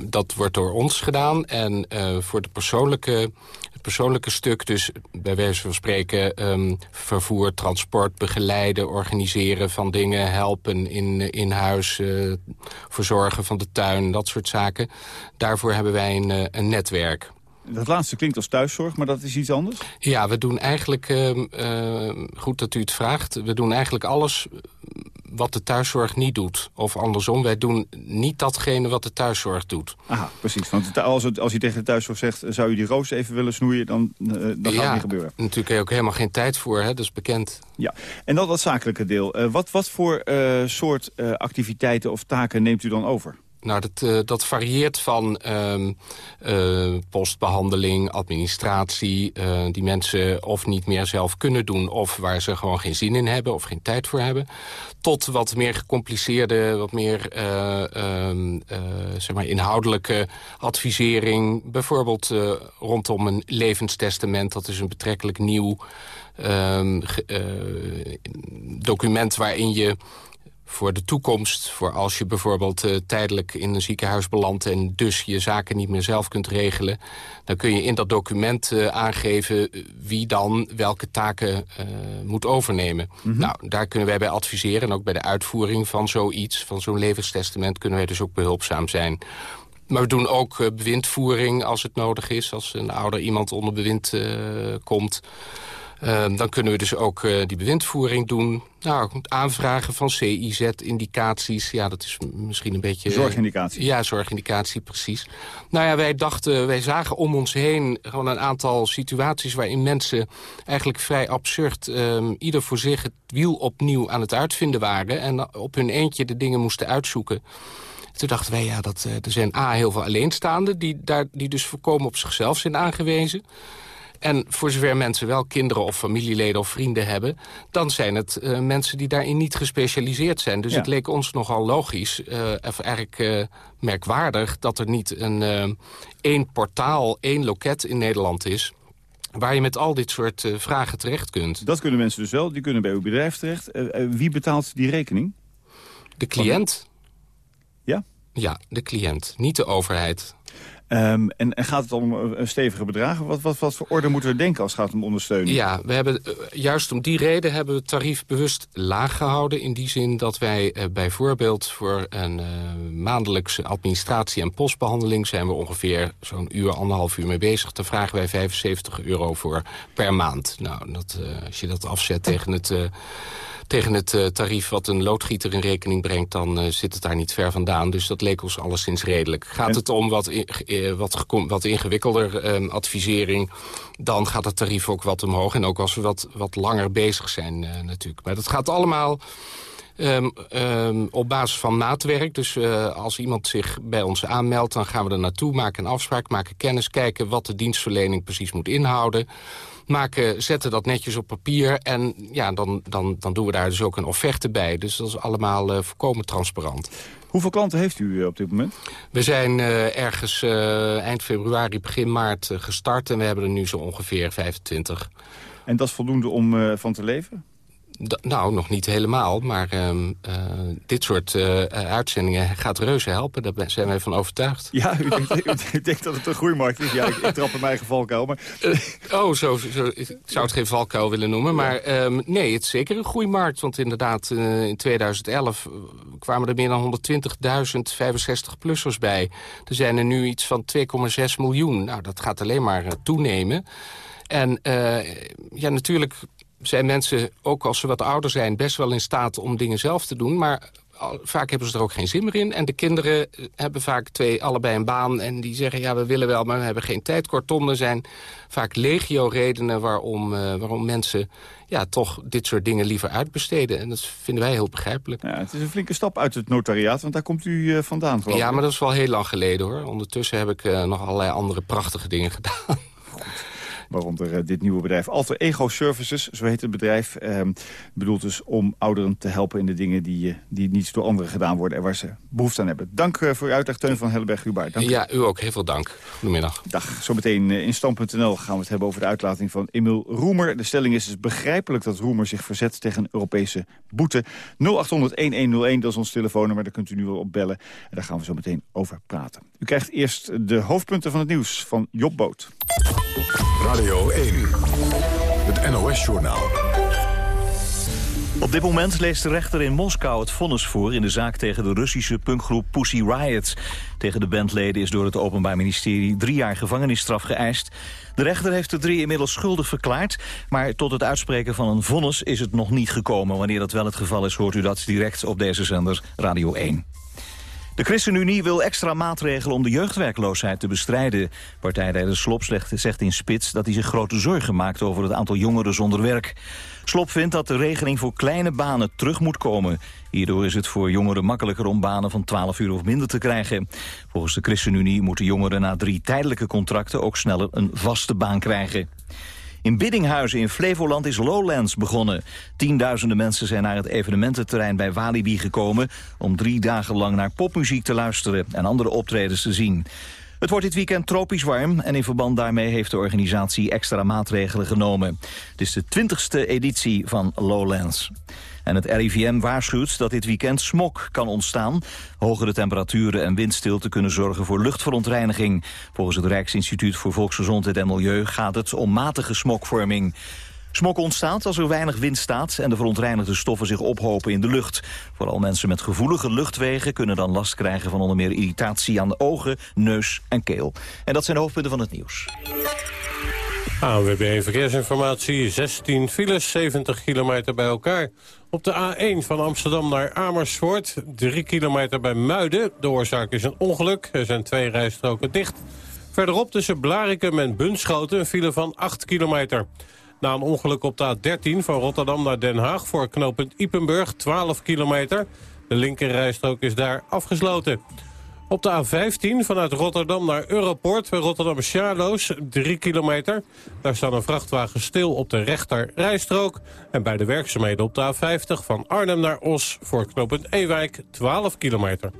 dat wordt door ons gedaan. En voor de persoonlijke het persoonlijke stuk, dus bij wijze van spreken... Um, vervoer, transport, begeleiden, organiseren van dingen... helpen in, in huis, uh, verzorgen van de tuin, dat soort zaken. Daarvoor hebben wij een, uh, een netwerk. Dat laatste klinkt als thuiszorg, maar dat is iets anders? Ja, we doen eigenlijk, uh, uh, goed dat u het vraagt... we doen eigenlijk alles wat de thuiszorg niet doet. Of andersom, wij doen niet datgene wat de thuiszorg doet. Aha, precies. Want als, het, als je tegen de thuiszorg zegt... zou je die roos even willen snoeien, dan, uh, dan gaat het niet gebeuren. natuurlijk heb je ook helemaal geen tijd voor, hè? dat is bekend. Ja, en dan dat zakelijke deel. Uh, wat, wat voor uh, soort activiteiten of taken neemt u dan over? Nou, dat, uh, dat varieert van um, uh, postbehandeling, administratie... Uh, die mensen of niet meer zelf kunnen doen... of waar ze gewoon geen zin in hebben of geen tijd voor hebben... tot wat meer gecompliceerde, wat meer um, zeg maar inhoudelijke advisering. Bijvoorbeeld rondom een levenstestament. Dat is een betrekkelijk nieuw um, document waarin je voor de toekomst. Voor als je bijvoorbeeld uh, tijdelijk in een ziekenhuis belandt... en dus je zaken niet meer zelf kunt regelen... dan kun je in dat document uh, aangeven wie dan welke taken uh, moet overnemen. Mm -hmm. Nou, daar kunnen wij bij adviseren. En ook bij de uitvoering van zoiets, van zo'n levenstestament... kunnen wij dus ook behulpzaam zijn. Maar we doen ook bewindvoering als het nodig is. Als een ouder iemand onder bewind komt... Uh, dan kunnen we dus ook uh, die bewindvoering doen. Nou, aanvragen van CIZ-indicaties. Ja, dat is misschien een beetje... Zorgindicatie. Ja, zorgindicatie, precies. Nou ja, wij dachten, wij zagen om ons heen gewoon een aantal situaties... waarin mensen eigenlijk vrij absurd... Um, ieder voor zich het wiel opnieuw aan het uitvinden waren... en op hun eentje de dingen moesten uitzoeken. Toen dachten wij, ja, dat, uh, er zijn A, heel veel alleenstaanden... Die, daar, die dus voorkomen op zichzelf zijn aangewezen... En voor zover mensen wel kinderen of familieleden of vrienden hebben... dan zijn het uh, mensen die daarin niet gespecialiseerd zijn. Dus ja. het leek ons nogal logisch, uh, of eigenlijk uh, merkwaardig... dat er niet een één portaal, één loket in Nederland is waar je met al dit soort vragen terecht kunt. Dat kunnen mensen dus wel, die kunnen bij uw bedrijf terecht. Wie betaalt die rekening? De cliënt. Ja? Ja, de cliënt, niet de overheid. Um, en, en, gaat het om een stevige bedragen? Wat, wat, wat voor orde moeten we denken als het gaat om ondersteuning? Ja, we hebben, uh, juist om die reden hebben we het tarief bewust laag gehouden. In die zin dat wij uh, bijvoorbeeld voor een maandelijkse administratie- en postbehandeling... zijn we ongeveer zo'n uur, anderhalf uur mee bezig. Daar vragen wij 75 euro voor per maand. Nou, dat, als je dat afzet tegen het tegen het uh, tarief wat een loodgieter in rekening brengt... dan uh, zit het daar niet ver vandaan. Dus dat leek ons alleszins redelijk. Gaat en... het om wat, in, wat, wat ingewikkelder uh, advisering... dan gaat het tarief ook wat omhoog. En ook als we wat, wat langer bezig zijn natuurlijk. Maar dat gaat allemaal... Um, um, op basis van maatwerk. Dus uh, als iemand zich bij ons aanmeldt, dan gaan we er naartoe, maken een afspraak, maken kennis, kijken wat de dienstverlening precies moet inhouden. Maken, zetten dat netjes op papier en ja, dan, dan, dan doen we daar dus ook een offerte bij. Dus dat is allemaal uh, volkomen transparant. Hoeveel klanten heeft u op dit moment? We zijn uh, ergens uh, eind februari, begin maart gestart... en we hebben er nu zo ongeveer 25. En dat is voldoende om van te leven? Nou, nog niet helemaal, maar uh, uh, dit soort uh, uitzendingen gaat reuze helpen. Daar zijn wij van overtuigd. Ja, u denkt, u denkt dat het een groeimarkt is. Ja, ik, ik trap in mijn eigen valkuil. Maar... oh, zo, zo, ik zou het geen valkuil willen noemen. Maar um, nee, het is zeker een groeimarkt. Want inderdaad, in 2011 kwamen er meer dan 120.000 65-plussers bij. Er zijn er nu iets van 2,6 miljoen. Nou, dat gaat alleen maar toenemen. En ja, natuurlijk zijn mensen, ook als ze wat ouder zijn... best wel in staat om dingen zelf te doen. Maar vaak hebben ze er ook geen zin meer in. En de kinderen eh, hebben vaak twee, allebei een baan. En die zeggen, ja, we willen wel, maar we hebben geen tijd. Kortom, er zijn vaak legio-redenen waarom, uh, waarom mensen... ja, toch dit soort dingen liever uitbesteden. En dat vinden wij heel begrijpelijk. Ja, het is een flinke stap uit het notariaat, want daar komt u uh, vandaan, geloof Ja, maar dat is wel heel lang geleden, hoor. Ondertussen heb ik nog allerlei andere prachtige dingen gedaan. Waaronder uh, dit nieuwe bedrijf Alter Ego Services, zo heet het bedrijf. Uh, bedoelt dus om ouderen te helpen in de dingen die, uh, die niet door anderen gedaan worden... en waar ze behoefte aan hebben. Dank eh, voor uw uitleg, Teun van Helleberg-Hubaar. Ja, u ook. Heel veel dank. Goedemiddag. Dag. Zometeen in Stand.nl gaan we het hebben over de uitlating van Emil Roemer. De stelling is dus begrijpelijk dat Roemer zich verzet tegen een Europese boete. 0800-1101, dat is ons telefoonnummer, daar kunt u nu wel op bellen. En daar gaan we zo meteen over praten. U krijgt eerst de hoofdpunten van het nieuws van Job Boot. Radio 1, het NOS-journaal. Op dit moment leest de rechter in Moskou het vonnis voor... in de zaak tegen de Russische punkgroep Pussy Riot. Tegen de bandleden is door het Openbaar Ministerie drie jaar gevangenisstraf geëist. De rechter heeft de drie inmiddels schuldig verklaard... maar tot het uitspreken van een vonnis is het nog niet gekomen. Wanneer dat wel het geval is, hoort u dat direct op deze zender Radio 1. De ChristenUnie wil extra maatregelen om de jeugdwerkloosheid te bestrijden. Partijleider Slop zegt in Spits dat hij zich grote zorgen maakt over het aantal jongeren zonder werk. Slop vindt dat de regeling voor kleine banen terug moet komen. Hierdoor is het voor jongeren makkelijker om banen van 12 uur of minder te krijgen. Volgens de ChristenUnie moeten jongeren na drie tijdelijke contracten ook sneller een vaste baan krijgen. In Biddinghuizen in Flevoland is Lowlands begonnen. Tienduizenden mensen zijn naar het evenemententerrein bij Walibi gekomen... om drie dagen lang naar popmuziek te luisteren en andere optredens te zien. Het wordt dit weekend tropisch warm en in verband daarmee heeft de organisatie extra maatregelen genomen. Het is de twintigste editie van Lowlands. En het RIVM waarschuwt dat dit weekend smog kan ontstaan. Hogere temperaturen en windstilte kunnen zorgen voor luchtverontreiniging. Volgens het Rijksinstituut voor Volksgezondheid en Milieu gaat het om matige smogvorming. Smok ontstaat als er weinig wind staat en de verontreinigde stoffen zich ophopen in de lucht. Vooral mensen met gevoelige luchtwegen kunnen dan last krijgen van onder meer irritatie aan de ogen, neus en keel. En dat zijn de hoofdpunten van het nieuws. ANWB Verkeersinformatie, 16 files, 70 kilometer bij elkaar. Op de A1 van Amsterdam naar Amersfoort, 3 kilometer bij Muiden. De oorzaak is een ongeluk, er zijn twee rijstroken dicht. Verderop tussen Blarikum en Bunschoten een file van 8 kilometer. Na een ongeluk op de A13 van Rotterdam naar Den Haag... voor knooppunt Ipenburg, 12 kilometer. De linkerrijstrook is daar afgesloten. Op de A15 vanuit Rotterdam naar Europort bij Rotterdam Charloes, 3 kilometer. Daar staat een vrachtwagen stil op de rechter rijstrook. En bij de werkzaamheden op de A50 van Arnhem naar Os voor knooppunt Ewijk, 12 kilometer.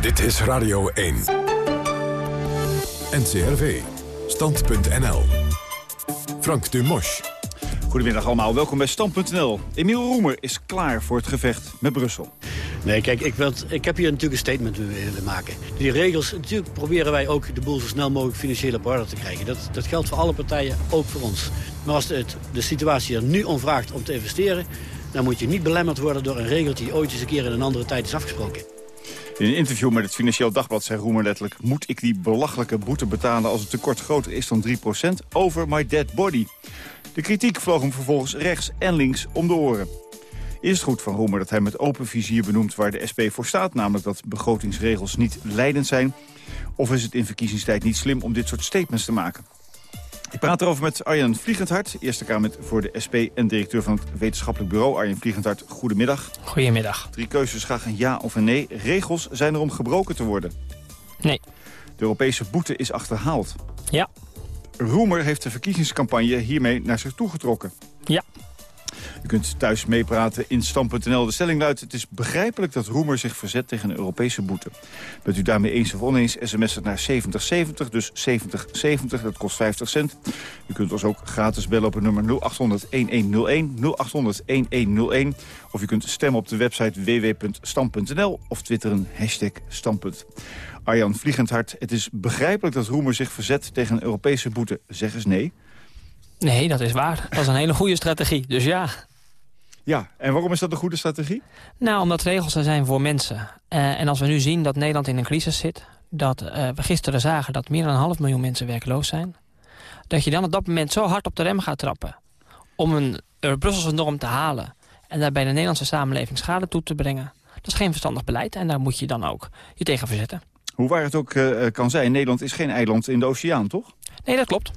Dit is Radio 1. NCRV. Stand.nl. Frank Dumosch. Goedemiddag allemaal, welkom bij Stand.nl. Emiel Roemer is klaar voor het gevecht met Brussel. Nee, kijk, ik, wil, ik heb hier natuurlijk een statement willen maken. Die regels, natuurlijk proberen wij ook de boel zo snel mogelijk financieel op orde te krijgen. Dat, dat geldt voor alle partijen, ook voor ons. Maar als het, de situatie er nu om vraagt om te investeren... dan moet je niet belemmerd worden door een regeltje die ooit eens een keer in een andere tijd is afgesproken. In een interview met het Financieel Dagblad zei Roemer letterlijk... moet ik die belachelijke boete betalen als het tekort groter is dan 3% over my dead body. De kritiek vloog hem vervolgens rechts en links om de oren. Is het goed van Roemer dat hij met open vizier benoemt waar de SP voor staat... namelijk dat begrotingsregels niet leidend zijn? Of is het in verkiezingstijd niet slim om dit soort statements te maken? Ik praat erover met Arjen Vliegendhart, Eerste Kamer voor de SP... en directeur van het wetenschappelijk bureau. Arjen Vliegendhart, goedemiddag. Goedemiddag. Drie keuzes, graag een ja of een nee. Regels zijn er om gebroken te worden. Nee. De Europese boete is achterhaald. Ja. Roemer heeft de verkiezingscampagne hiermee naar zich toegetrokken. Ja. U kunt thuis meepraten in Stam.nl. De stelling luidt, het is begrijpelijk dat Roemer zich verzet tegen een Europese boete. Bent u daarmee eens of oneens, sms het naar 7070, dus 7070, dat kost 50 cent. U kunt ons ook gratis bellen op het nummer 0800-1101, 0800-1101. Of u kunt stemmen op de website www.stam.nl of twitteren hashtag. Arjan Vliegendhart, het is begrijpelijk dat Roemer zich verzet tegen een Europese boete. Zeg eens nee. Nee, dat is waar. Dat is een hele goede strategie, dus ja. Ja, en waarom is dat een goede strategie? Nou, omdat regels er zijn voor mensen. Uh, en als we nu zien dat Nederland in een crisis zit... dat uh, we gisteren zagen dat meer dan een half miljoen mensen werkloos zijn... dat je dan op dat moment zo hard op de rem gaat trappen... om een Brusselse norm te halen... en daarbij de Nederlandse samenleving schade toe te brengen... dat is geen verstandig beleid en daar moet je dan ook je tegen verzetten. Hoe waar het ook kan zijn, Nederland is geen eiland in de oceaan, toch? Nee, dat klopt.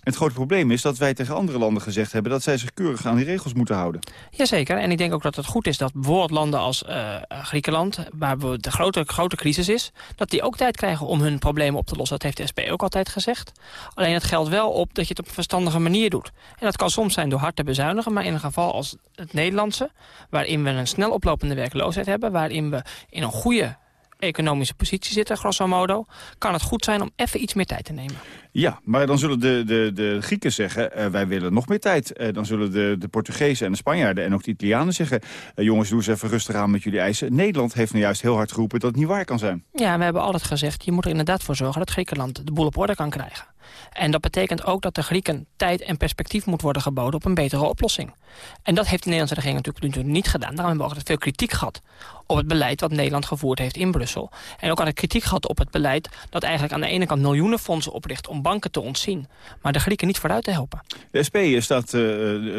Het grote probleem is dat wij tegen andere landen gezegd hebben... dat zij zich keurig aan die regels moeten houden. Jazeker, en ik denk ook dat het goed is dat bijvoorbeeld landen als uh, Griekenland... waar de grote, grote crisis is, dat die ook tijd krijgen om hun problemen op te lossen. Dat heeft de SP ook altijd gezegd. Alleen het geldt wel op dat je het op een verstandige manier doet. En dat kan soms zijn door hard te bezuinigen... maar in een geval als het Nederlandse, waarin we een snel oplopende werkloosheid hebben... waarin we in een goede economische positie zitten, grosso modo... kan het goed zijn om even iets meer tijd te nemen. Ja, maar dan zullen de, de, de Grieken zeggen, uh, wij willen nog meer tijd. Uh, dan zullen de, de Portugezen en de Spanjaarden en ook de Italianen zeggen... Uh, jongens, doe eens even rustig aan met jullie eisen. Nederland heeft nu juist heel hard geroepen dat het niet waar kan zijn. Ja, we hebben altijd gezegd, je moet er inderdaad voor zorgen... dat Griekenland de boel op orde kan krijgen. En dat betekent ook dat de Grieken tijd en perspectief moet worden geboden op een betere oplossing. En dat heeft de Nederlandse regering natuurlijk niet gedaan. Daarom hebben we altijd veel kritiek gehad op het beleid wat Nederland gevoerd heeft in Brussel. En ook altijd kritiek gehad op het beleid dat eigenlijk aan de ene kant miljoenen fondsen opricht om banken te ontzien. Maar de Grieken niet vooruit te helpen. De SP staat uh,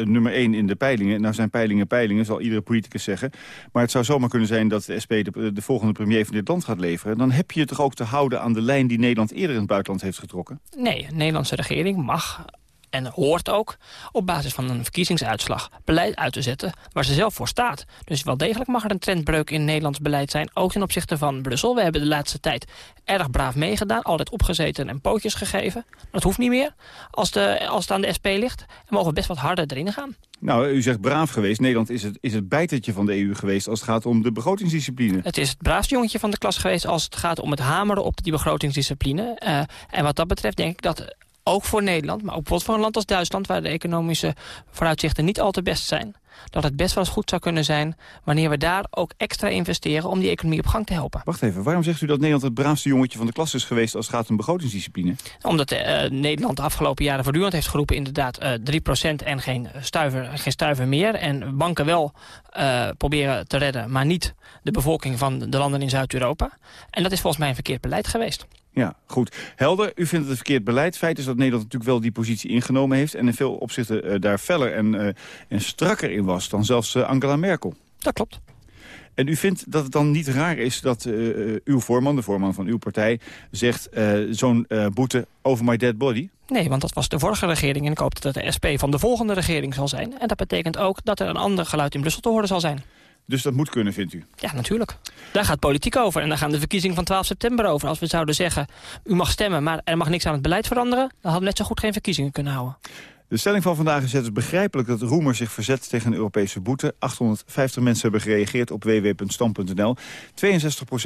nummer 1 in de peilingen. Nou zijn peilingen peilingen, zal iedere politicus zeggen. Maar het zou zomaar kunnen zijn dat de SP de, de volgende premier van dit land gaat leveren. Dan heb je toch ook te houden aan de lijn die Nederland eerder in het buitenland heeft getrokken? Nee, de Nederlandse regering mag en hoort ook op basis van een verkiezingsuitslag beleid uit te zetten waar ze zelf voor staat. Dus wel degelijk mag er een trendbreuk in Nederlands beleid zijn, ook ten opzichte van Brussel. We hebben de laatste tijd erg braaf meegedaan, altijd opgezeten en pootjes gegeven. Dat hoeft niet meer als, de, als het aan de SP ligt. En mogen we best wat harder erin gaan. Nou, u zegt braaf geweest. Nederland is het, is het bijtertje van de EU geweest als het gaat om de begrotingsdiscipline. Het is het braafste jongetje van de klas geweest als het gaat om het hameren op die begrotingsdiscipline. Uh, en wat dat betreft denk ik dat ook voor Nederland, maar ook bijvoorbeeld voor een land als Duitsland... waar de economische vooruitzichten niet al te best zijn... dat het best wel eens goed zou kunnen zijn wanneer we daar ook extra investeren... om die economie op gang te helpen. Wacht even, waarom zegt u dat Nederland het braafste jongetje van de klas is geweest... als het gaat om begrotingsdiscipline? Omdat uh, Nederland de afgelopen jaren voortdurend heeft geroepen... inderdaad uh, 3% en geen stuiver, geen stuiver meer. En banken wel uh, proberen te redden, maar niet de bevolking van de landen in Zuid-Europa. En dat is volgens mij een verkeerd beleid geweest. Ja, goed. Helder, u vindt het een verkeerd beleid. Feit is dat Nederland natuurlijk wel die positie ingenomen heeft... en in veel opzichten uh, daar feller en, uh, en strakker in was dan zelfs uh, Angela Merkel. Dat klopt. En u vindt dat het dan niet raar is dat uw voorman, de voorman van uw partij... zegt zo'n boete over my dead body? Nee, want dat was de vorige regering en ik hoop dat het de SP van de volgende regering zal zijn. En dat betekent ook dat er een ander geluid in Brussel te horen zal zijn. Dus dat moet kunnen, vindt u? Ja, natuurlijk. Daar gaat politiek over. En daar gaan de verkiezingen van 12 september over. Als we zouden zeggen, u mag stemmen, maar er mag niks aan het beleid veranderen... dan hadden we net zo goed geen verkiezingen kunnen houden. De stelling van vandaag is het is begrijpelijk dat Roemer zich verzet tegen een Europese boete. 850 mensen hebben gereageerd op www.stam.nl. 62%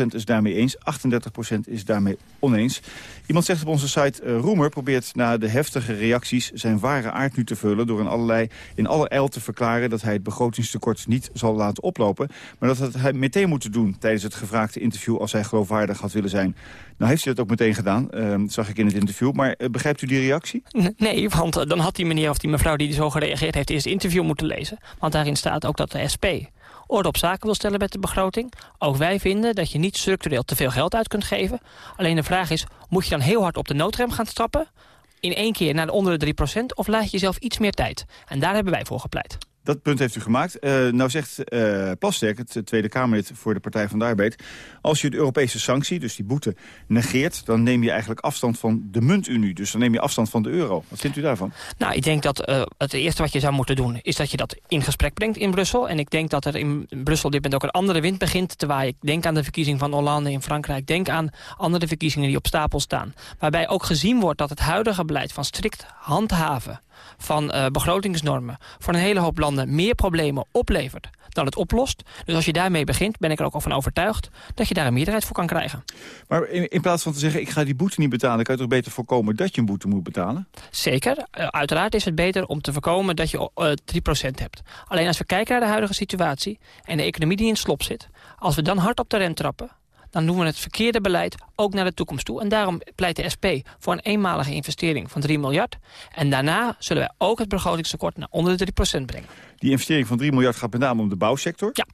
is daarmee eens, 38% is daarmee oneens. Iemand zegt op onze site, uh, Roemer probeert na de heftige reacties zijn ware aard nu te vullen... door in, allerlei, in alle eil te verklaren dat hij het begrotingstekort niet zal laten oplopen... maar dat hij meteen moet doen tijdens het gevraagde interview als hij geloofwaardig had willen zijn. Nou heeft hij dat ook meteen gedaan, uh, zag ik in het interview. Maar uh, begrijpt u die reactie? Nee, want uh, dan had die meneer of die mevrouw die zo gereageerd heeft... eerst het interview moeten lezen. Want daarin staat ook dat de SP orde op zaken wil stellen met de begroting. Ook wij vinden dat je niet structureel te veel geld uit kunt geven. Alleen de vraag is, moet je dan heel hard op de noodrem gaan stappen? In één keer naar de onder de 3% of laat je jezelf iets meer tijd? En daar hebben wij voor gepleit. Dat punt heeft u gemaakt. Uh, nou zegt uh, Plasterk, het Tweede Kamerlid voor de Partij van de Arbeid... als je de Europese sanctie, dus die boete, negeert... dan neem je eigenlijk afstand van de muntunie. Dus dan neem je afstand van de euro. Wat vindt u daarvan? Nou, ik denk dat uh, het eerste wat je zou moeten doen... is dat je dat in gesprek brengt in Brussel. En ik denk dat er in Brussel dit moment ook een andere wind begint te waaien. Ik denk aan de verkiezing van Hollande in Frankrijk. Denk aan andere verkiezingen die op stapel staan. Waarbij ook gezien wordt dat het huidige beleid van strikt handhaven van uh, begrotingsnormen voor een hele hoop landen meer problemen oplevert dan het oplost. Dus als je daarmee begint, ben ik er ook al van overtuigd... dat je daar een meerderheid voor kan krijgen. Maar in, in plaats van te zeggen, ik ga die boete niet betalen... kan je toch beter voorkomen dat je een boete moet betalen? Zeker. Uh, uiteraard is het beter om te voorkomen dat je uh, 3% hebt. Alleen als we kijken naar de huidige situatie... en de economie die in slop zit... als we dan hard op de rem trappen dan doen we het verkeerde beleid ook naar de toekomst toe. En daarom pleit de SP voor een eenmalige investering van 3 miljard. En daarna zullen wij ook het begrotingstekort naar onder de 3% brengen. Die investering van 3 miljard gaat met name om de bouwsector? Ja.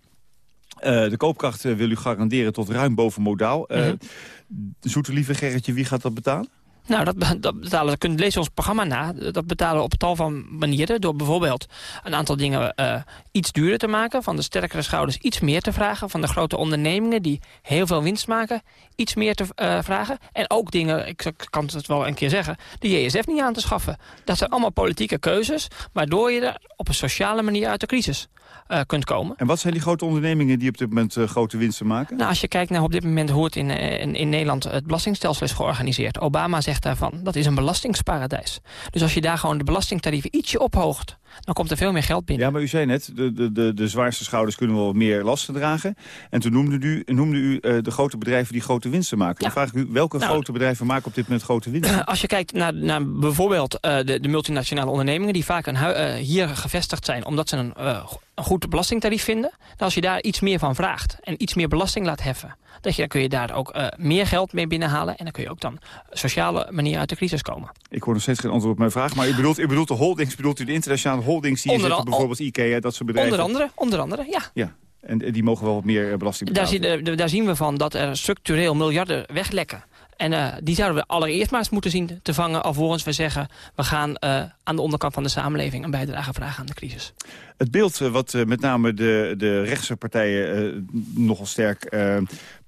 Uh, de koopkracht wil u garanderen tot ruim boven modaal. Uh, mm -hmm. Zoete lieve Gerritje, wie gaat dat betalen? Nou, dat, dat betalen, dat kunt lezen ons programma na. Dat betalen we op tal van manieren. Door bijvoorbeeld een aantal dingen uh, iets duurder te maken. Van de sterkere schouders iets meer te vragen. Van de grote ondernemingen die heel veel winst maken. Iets meer te uh, vragen. En ook dingen, ik kan het wel een keer zeggen. De JSF niet aan te schaffen. Dat zijn allemaal politieke keuzes. Waardoor je er op een sociale manier uit de crisis uh, kunt komen. En wat zijn die grote ondernemingen die op dit moment uh, grote winsten maken? Nou, als je kijkt naar op dit moment hoe het in, in, in Nederland het belastingstelsel is georganiseerd. Obama zegt daarvan, dat is een belastingsparadijs. Dus als je daar gewoon de belastingtarieven ietsje ophoogt... dan komt er veel meer geld binnen. Ja, maar u zei net, de, de, de, de zwaarste schouders kunnen wel meer lasten dragen. En toen noemde u, noemde u uh, de grote bedrijven die grote winsten maken. Ja. Dan vraag ik u, welke nou, grote bedrijven maken op dit moment grote winsten? Als je kijkt naar, naar bijvoorbeeld uh, de, de multinationale ondernemingen... die vaak een, uh, hier gevestigd zijn omdat ze een, een goed belastingtarief vinden... dan als je daar iets meer van vraagt en iets meer belasting laat heffen... Dat je, dan kun je daar ook uh, meer geld mee binnenhalen. En dan kun je ook dan sociale manier uit de crisis komen. Ik hoor nog steeds geen antwoord op mijn vraag. Maar u bedoelt, u bedoelt de holdings, bedoelt u de internationale holdings... die zitten, bijvoorbeeld IKEA, dat soort bedrijven? Onder andere, onder andere ja. ja. En die mogen wel wat meer belasting betalen? Daar, zie, daar zien we van dat er structureel miljarden weglekken. En uh, die zouden we allereerst maar eens moeten zien te vangen... alvorens we zeggen, we gaan uh, aan de onderkant van de samenleving... een bijdrage vragen aan de crisis. Het beeld uh, wat met name de, de rechtse partijen nogal sterk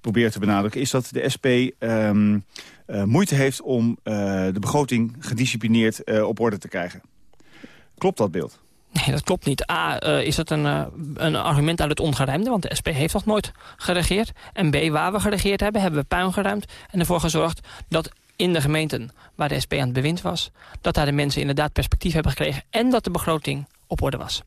probeert te benadrukken... is dat de SP um, moeite heeft om de begroting gedisciplineerd op orde te krijgen. Klopt dat beeld? Nee, dat klopt niet. A, uh, is dat een, uh, een argument uit het ongerijmde, want de SP heeft nog nooit geregeerd. En B, waar we geregeerd hebben, hebben we puin geruimd en ervoor gezorgd dat in de gemeenten waar de SP aan het bewind was... dat daar de mensen inderdaad perspectief hebben gekregen... en dat de begroting op orde was.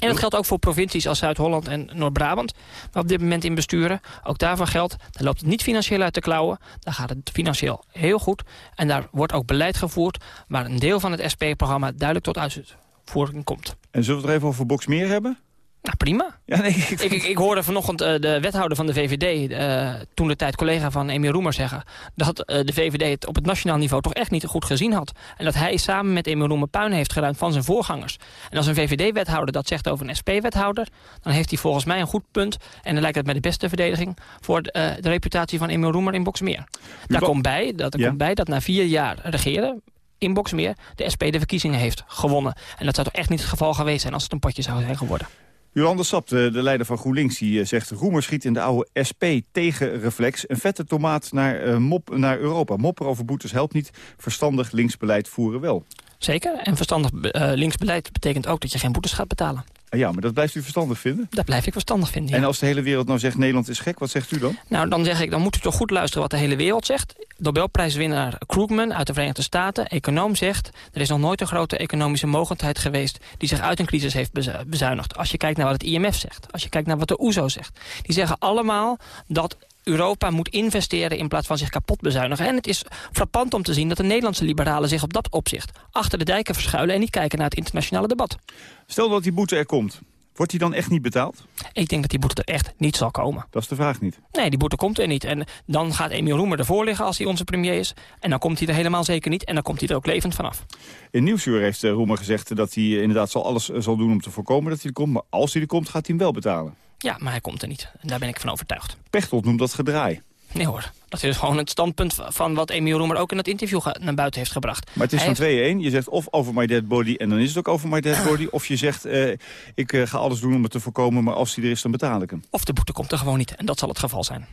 En dat geldt ook voor provincies als Zuid-Holland en Noord-Brabant... waar op dit moment in besturen. Ook daarvoor geldt, daar loopt het niet financieel uit de klauwen. Daar gaat het financieel heel goed. En daar wordt ook beleid gevoerd... waar een deel van het SP-programma duidelijk tot uitzet voering komt. En zullen we het er even over Boxmeer hebben? Nou, prima. Ja, nee, ik... Ik, ik, hoorde vanochtend uh, de wethouder van de VVD, uh, toen de tijd collega van Emiel Roemer zeggen... dat uh, de VVD het op het nationaal niveau toch echt niet goed gezien had. En dat hij samen met Emiel Roemer puin heeft geruimd van zijn voorgangers. En als een VVD-wethouder dat zegt over een SP-wethouder... dan heeft hij volgens mij een goed punt. En dan lijkt het mij de beste verdediging voor de, de reputatie van Emiel Roemer in Boxmeer. Daar komt bij, dat, ja? komt bij dat na vier jaar regeren in Boxmeer de SP de verkiezingen heeft gewonnen. En dat zou toch echt niet het geval geweest zijn als het een potje zou zijn geworden. Jolande Sap, de, de, leider van GroenLinks, die zegt... Roemer schiet in de oude SP tegen reflex. Een vette tomaat naar, uh, mop, naar Europa. Mopperen over boetes helpt niet. Verstandig linksbeleid voeren wel. Zeker. En verstandig linksbeleid betekent ook dat je geen boetes gaat betalen. Ja, maar dat blijft u verstandig vinden? Dat blijf ik verstandig vinden, ja. En als de hele wereld nou zegt Nederland is gek, wat zegt u dan? Nou, dan zeg ik, dan moet u toch goed luisteren wat de hele wereld zegt. Nobelprijswinnaar Krugman uit de Verenigde Staten, econoom, zegt... er is nog nooit een grote economische mogendheid geweest... die zich uit een crisis heeft bezuinigd. Als je kijkt naar wat het IMF zegt, als je kijkt naar wat de OESO zegt. Die zeggen allemaal dat Europa moet investeren in plaats van zich kapot bezuinigen. En het is frappant om te zien dat de Nederlandse liberalen zich op dat opzicht achter de dijken verschuilen en niet kijken naar het internationale debat. Stel dat die boete er komt. Wordt die dan echt niet betaald? Ik denk dat die boete er echt niet zal komen. Dat is de vraag niet. Nee, die boete komt er niet. En dan gaat Emiel Roemer ervoor liggen als hij onze premier is. En dan komt hij er helemaal zeker niet. En dan komt hij er ook levend vanaf. In Nieuwsuur heeft eh, Roemer gezegd dat hij eh, inderdaad zal alles eh, zal doen om te voorkomen dat hij er komt. Maar als hij er komt, gaat hij hem wel betalen. Ja, maar hij komt er niet. En daar ben ik van overtuigd. Pechtold noemt dat gedraai. Nee hoor, dat is gewoon het standpunt van wat Emiel Roemer ook in het interview naar buiten heeft gebracht. Maar het is van heeft- 2-1. Je zegt of over my dead body en dan is het ook over my dead (clears throat) body. Of je zegt, eh, ik eh, ga alles doen om het te voorkomen, maar als hij er is, dan betaal ik hem. Of de boete komt er gewoon niet. En dat zal het geval zijn.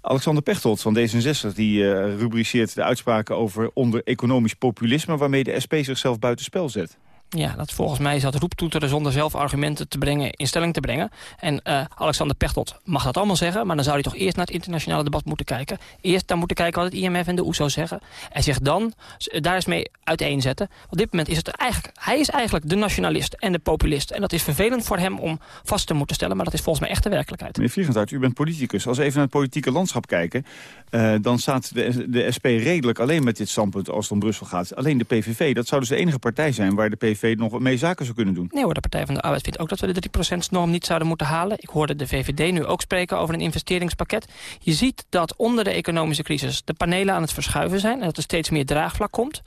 Alexander Pechtold van D66 die eh, rubriceert de uitspraken over onder economisch populisme... waarmee de SP zichzelf buitenspel zet. Ja, dat volgens mij dat roeptoeteren zonder zelf argumenten te brengen, in stelling te brengen. En eh, Alexander Pechtold mag dat allemaal zeggen, maar dan zou hij toch eerst naar het internationale debat moeten kijken. Eerst dan moeten kijken wat het IMF en de OESO zeggen. En zich dan s- daar eens mee uiteenzetten. Op dit moment is het eigenlijk, hij is eigenlijk de nationalist en de populist. En dat is vervelend voor hem om vast te moeten stellen, maar dat is volgens mij echt de werkelijkheid. Meneer Vliegentaart, u bent politicus. Als we even naar het politieke landschap kijken... eh, dan staat de, de SP redelijk alleen met dit standpunt als het om Brussel gaat. Alleen de PVV, dat zou dus de enige partij zijn... waar de PVV nog mee zaken zou kunnen doen. Nee hoor, de Partij van de Arbeid vindt ook dat we de 3%-norm niet zouden moeten halen. Ik hoorde de VVD nu ook spreken over een investeringspakket. Je ziet dat onder de economische crisis de panelen aan het verschuiven zijn... en dat er steeds meer draagvlak komt,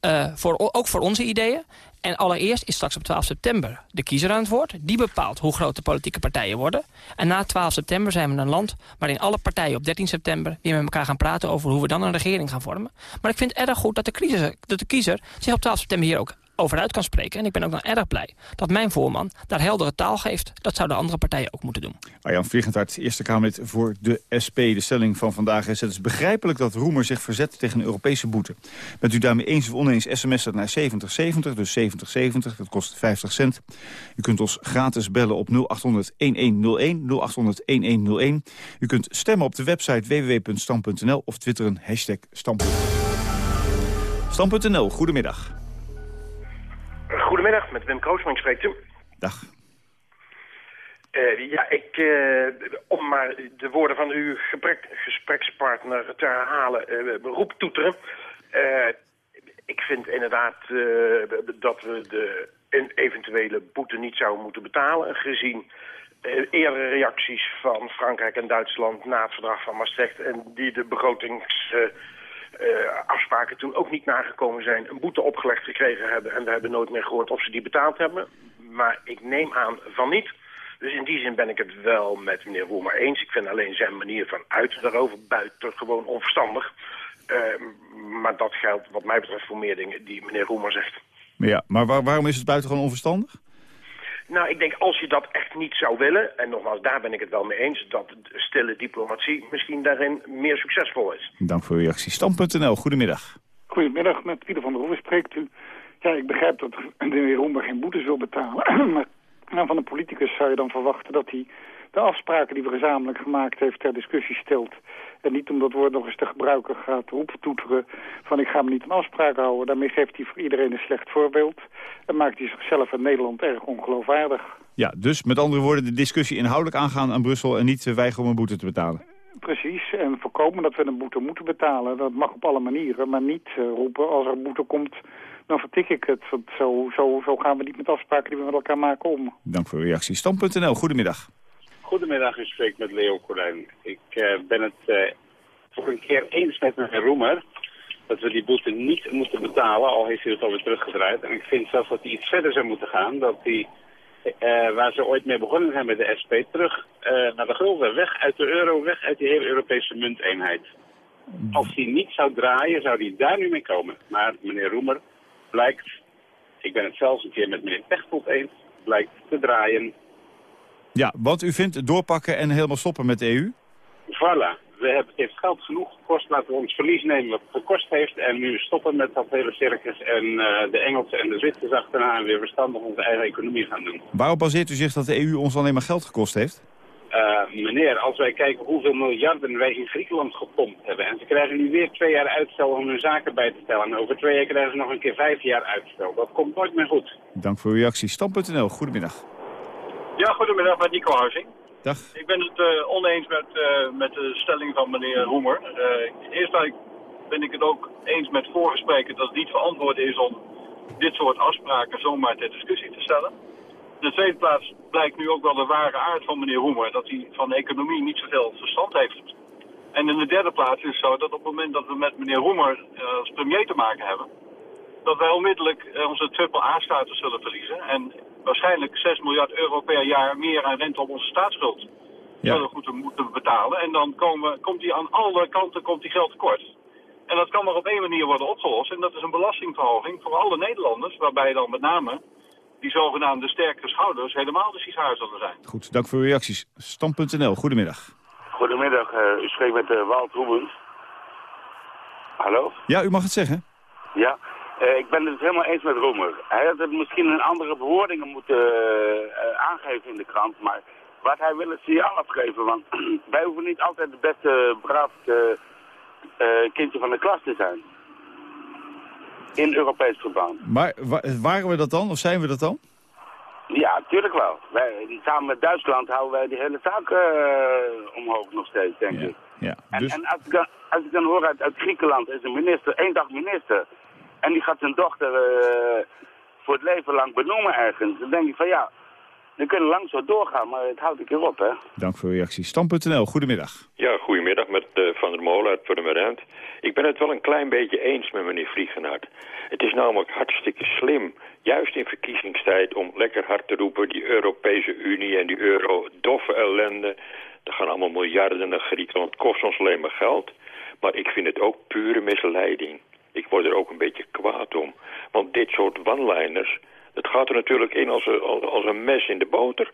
eh, voor, ook voor onze ideeën. En allereerst is straks op 12 september de kiezer aan het woord. Die bepaalt hoe groot de politieke partijen worden. En na 12 september zijn we een land waarin alle partijen op 13 september... weer met elkaar gaan praten over hoe we dan een regering gaan vormen. Maar ik vind het erg goed dat de, crisis, dat de kiezer zich op 12 september hier ook over uit kan spreken. En ik ben ook dan erg blij dat mijn voorman daar heldere taal geeft. Dat zouden andere partijen ook moeten doen. Arjan Vliegentaart, Eerste Kamerlid voor de SP. De stelling van vandaag is... het is begrijpelijk dat Roemer zich verzet tegen een Europese boete. Bent u daarmee eens of oneens, sms dat naar 7070, dus 7070, dat kost 50 cent. U kunt ons gratis bellen op 0800-1101, 0800-1101. U kunt stemmen op de website www.stam.nl of twitteren hashtag Stam.nl. Stam.nl, goedemiddag. Goedemiddag, met Wim Kroosming spreekt u. Dag. Eh, ja, ik, eh, om maar de woorden van uw gebrek, gesprekspartner te herhalen, eh beroep toeteren. Ik vind inderdaad dat we de een eventuele boete niet zouden moeten betalen, gezien eerdere reacties van Frankrijk en Duitsland na het verdrag van Maastricht en die de begrotings... eh, afspraken toen ook niet nagekomen zijn, een boete opgelegd gekregen hebben. En we hebben nooit meer gehoord of ze die betaald hebben. Maar ik neem aan van niet. Dus in die zin ben ik het wel met meneer Roemer eens. Ik vind alleen zijn manier van uit daarover buitengewoon onverstandig. Eh, maar dat geldt wat mij betreft voor meer dingen die meneer Roemer zegt. Ja, maar waar- waarom is het buitengewoon onverstandig? Nou, ik denk als je dat echt niet zou willen, en nogmaals, daar ben ik het wel mee eens, dat de stille diplomatie misschien daarin meer succesvol is. Dank voor uw reactie. Stam.nl, goedemiddag. Goedemiddag, met Pieter van der Hoeven spreekt u. Ja, ik begrijp dat de heer Roemer geen boetes wil betalen. (clears throat) maar nou, van een politicus zou je dan verwachten dat hij de afspraken die we gezamenlijk gemaakt heeft ter discussie stelt. En niet om dat woord nog eens te gebruiken gaat roeptoeteren van ik ga me niet aan afspraken houden. Daarmee geeft hij voor iedereen een slecht voorbeeld. En maakt hij zichzelf in Nederland erg ongeloofwaardig. Ja, dus met andere woorden de discussie inhoudelijk aangaan aan Brussel... en niet weigeren om een boete te betalen. Precies, en voorkomen dat we een boete moeten betalen. Dat mag op alle manieren, maar niet eh, roepen als er een boete komt... dan vertik ik het, want zo, zo, zo gaan we niet met afspraken die we met elkaar maken om. Dank voor uw reactie. Stam.nl, goedemiddag. Goedemiddag, u spreekt met Leo Corijn. Ik eh, ben het eh, voor een keer eens met meneer Roemer dat we die boete niet moeten betalen, al heeft hij het alweer teruggedraaid. En ik vind zelfs dat hij iets verder zou moeten gaan, dat hij, eh, waar ze ooit mee begonnen zijn met de SP, terug naar de gulden, weg uit de euro, weg uit die hele Europese munteenheid. Als hij niet zou draaien, zou hij daar nu mee komen. Maar meneer Roemer blijkt, ik ben het zelfs een keer met meneer Pechtold eens, blijkt te draaien Ja, want u vindt doorpakken en helemaal stoppen met de EU? Voilà. We hebben, het heeft geld genoeg gekost. Laten we ons verlies nemen wat het gekost heeft. En nu stoppen met dat hele circus. En eh, de Engelsen en de Zwitsers achterna. En weer verstandig onze eigen economie gaan doen. Waarop baseert u zich dat de EU ons alleen maar geld gekost heeft? Eh, meneer, als wij kijken hoeveel miljarden wij in Griekenland gepompt hebben. En ze krijgen nu weer twee jaar uitstel om hun zaken bij te stellen. En over twee jaar krijgen ze nog een keer vijf jaar uitstel. Dat komt nooit meer goed. Dank voor uw reactie. Stam.nl, goedemiddag. Ja, goedemiddag met Nico Huizing. Dag. Ik ben het eh, oneens met, eh, met de stelling van meneer Roemer. Eh, eerst ben ik, het ook eens met vorige spreker dat het niet verantwoord is om dit soort afspraken zomaar ter discussie te stellen. In de tweede plaats blijkt nu ook wel de ware aard van meneer Roemer, dat hij van de economie niet zoveel verstand heeft. En in de derde plaats is het zo dat op het moment dat we met meneer Roemer uh, als premier te maken hebben, dat wij onmiddellijk uh, onze triple A-status zullen verliezen. En waarschijnlijk 6 miljard euro per jaar meer aan rente op onze staatsschuld Ja. zullen moeten, moeten betalen. En dan komen, komt die aan alle kanten komt die geld tekort. En dat kan maar op één manier worden opgelost. En dat is een belastingverhoging voor alle Nederlanders. Waarbij dan met name die zogenaamde sterkere schouders helemaal de cisaar zullen zijn. Goed, dank voor uw reacties. Stam.nl, goedemiddag. Goedemiddag, eh, u spreekt met uh, Walt Roebens. Hallo? Ja, u mag het zeggen. Ja, uh, ik ben het helemaal eens met Roemer. Hij had het misschien in andere bewoordingen moeten uh, aangeven in de krant, maar wat hij wil is signaal afgeven, want (clears throat) wij hoeven niet altijd het beste, braafste kindje van de klas te zijn. In Europees verband. Maar wa waren we dat dan, of zijn we dat dan? Ja, natuurlijk wel. Wij, samen met Duitsland houden wij die hele zaak omhoog nog steeds, denk ja. ik. Ja, en, dus... en als, ik dan, als ik dan hoor uit, uit Griekenland is een minister, één dag minister. En die gaat zijn dochter uh, voor het leven lang benoemen ergens. Dan denk ik van ja, we kunnen lang zo doorgaan, maar het houdt een keer op, hè. Dank voor uw reactie. Stam.nl, goedemiddag. Ja, goedemiddag met uh, Van der Molen uit Purmerend. Ik ben het wel een klein beetje eens met meneer Vliegenaard. Het is namelijk hartstikke slim, juist in verkiezingstijd, om lekker hard te roepen... die Europese Unie en die euro, doffe ellende. Er gaan allemaal miljarden naar Griekenland, het kost ons alleen maar geld. Maar ik vind het ook pure misleiding. Ik word er ook een beetje kwaad om. Want dit soort one-liners, dat gaat er natuurlijk in als een, als een mes in de boter.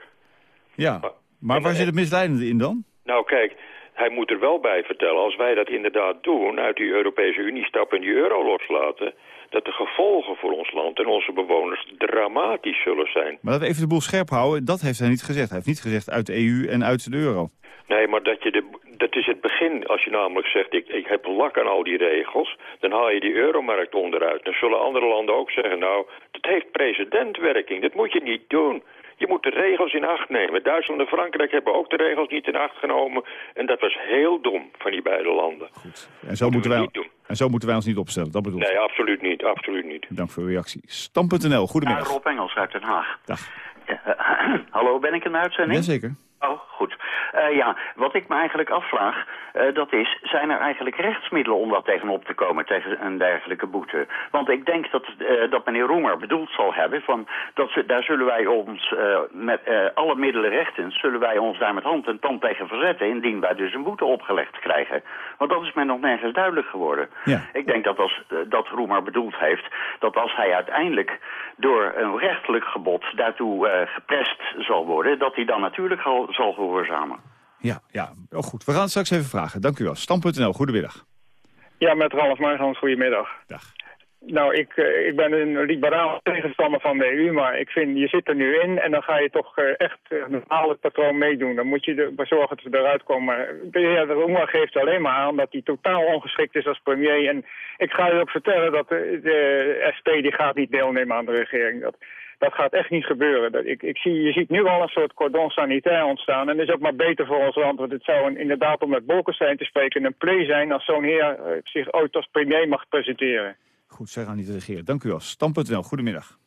Ja, maar waar zit het misleidende in dan? Nou kijk, hij moet er wel bij vertellen, als wij dat inderdaad doen, uit die Europese Unie stappen en die euro loslaten, dat de gevolgen voor ons land en onze bewoners dramatisch zullen zijn. Maar dat we even de boel scherp houden, dat heeft hij niet gezegd. Hij heeft niet gezegd uit de EU en uit de euro. Nee, maar dat, je de, dat is het begin. Als je namelijk zegt, ik, ik heb lak aan al die regels, dan haal je die euromarkt onderuit. Dan zullen andere landen ook zeggen, nou, dat heeft precedentwerking, dat moet je niet doen. Je moet de regels in acht nemen. Duitsland en Frankrijk hebben ook de regels niet in acht genomen. En dat was heel dom van die beide landen. Goed. En zo, moeten wij, en zo moeten wij ons niet opstellen, dat bedoel ik. Nee, absoluut niet, absoluut niet. Dank voor uw reactie. Stam.nl, goedemiddag. Ja, Rob Engels uit Den Haag. Dag. Ja, uh, (clears throat) hallo, ben ik in de uitzending? Jazeker. Oh, goed. Uh, ja, wat ik me eigenlijk afvraag, uh, dat is, zijn er eigenlijk rechtsmiddelen om dat tegenop te komen, tegen een dergelijke boete? Want ik denk dat, uh, dat meneer Roemer bedoeld zal hebben, van, dat ze, daar zullen wij ons met alle middelen rechtens, zullen wij ons daar met hand en tand tegen verzetten, indien wij dus een boete opgelegd krijgen. Want dat is mij nog nergens duidelijk geworden. Ja. Ik denk dat als dat Roemer bedoeld heeft, dat als hij uiteindelijk door een rechtelijk gebod daartoe geprest zal worden, dat hij dan natuurlijk al zal gehoorzamen. Ja, ja. Oh, goed. We gaan het straks even vragen. Dank u wel. Stam.nl, goedemiddag. Ja, met Ralf Margans, goedemiddag. Dag. Nou, ik, uh, ik ben een liberaal tegenstander van de EU, maar ik vind, je zit er nu in en dan ga je toch uh, echt uh, normaal het patroon meedoen. Dan moet je ervoor zorgen dat ze eruit komen. Maar de heer de Roemer geeft alleen maar aan dat hij totaal ongeschikt is als premier. En ik ga u ook vertellen dat de, de SP die gaat niet deelnemen aan de regering. Dat, dat gaat echt niet gebeuren. Dat, ik, ik zie, je ziet nu al een soort cordon sanitair ontstaan. En dat is ook maar beter voor ons land. Want het zou een, inderdaad, om met Bolkestein te spreken, een play zijn... als zo'n heer uh, zich ooit als premier mag presenteren. Goed, zij gaan niet regeren. Dank u wel. Stam.nl, goedemiddag.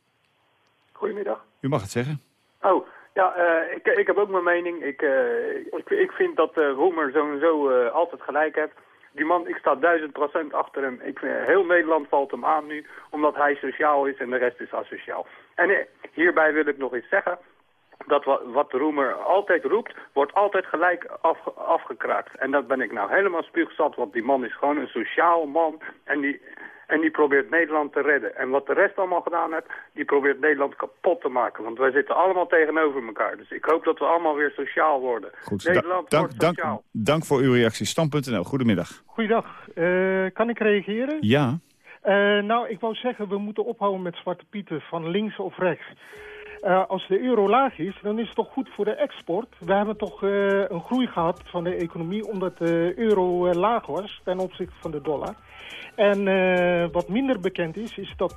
Goedemiddag. U mag het zeggen. Oh, ja, uh, ik, ik heb ook mijn mening. Ik, uh, ik, ik vind dat uh, Roemer sowieso uh, altijd gelijk heeft. Die man, ik sta duizend procent achter hem. Ik, heel Nederland valt hem aan nu, omdat hij sociaal is en de rest is asociaal. En eh, hierbij wil ik nog eens zeggen, dat wat, de Roemer altijd roept, wordt altijd gelijk af, afgekraakt. En dat ben ik nou helemaal spuugzat, want die man is gewoon een sociaal man en die, en die probeert Nederland te redden. En wat de rest allemaal gedaan heeft, die probeert Nederland kapot te maken. Want wij zitten allemaal tegenover elkaar. Dus ik hoop dat we allemaal weer sociaal worden. Goed, Nederland da wordt dank, sociaal. dank, dank voor uw reactie. Stam.nl, goedemiddag. Goeiedag. Uh, kan ik reageren? Ja. Uh, nou, ik wou zeggen, we moeten ophouden met Zwarte Pieten van links of rechts. Uh, als de euro laag is, dan is het toch goed voor de export. We hebben toch uh, een groei gehad van de economie omdat de euro uh, laag was ten opzichte van de dollar. En wat minder bekend is, is dat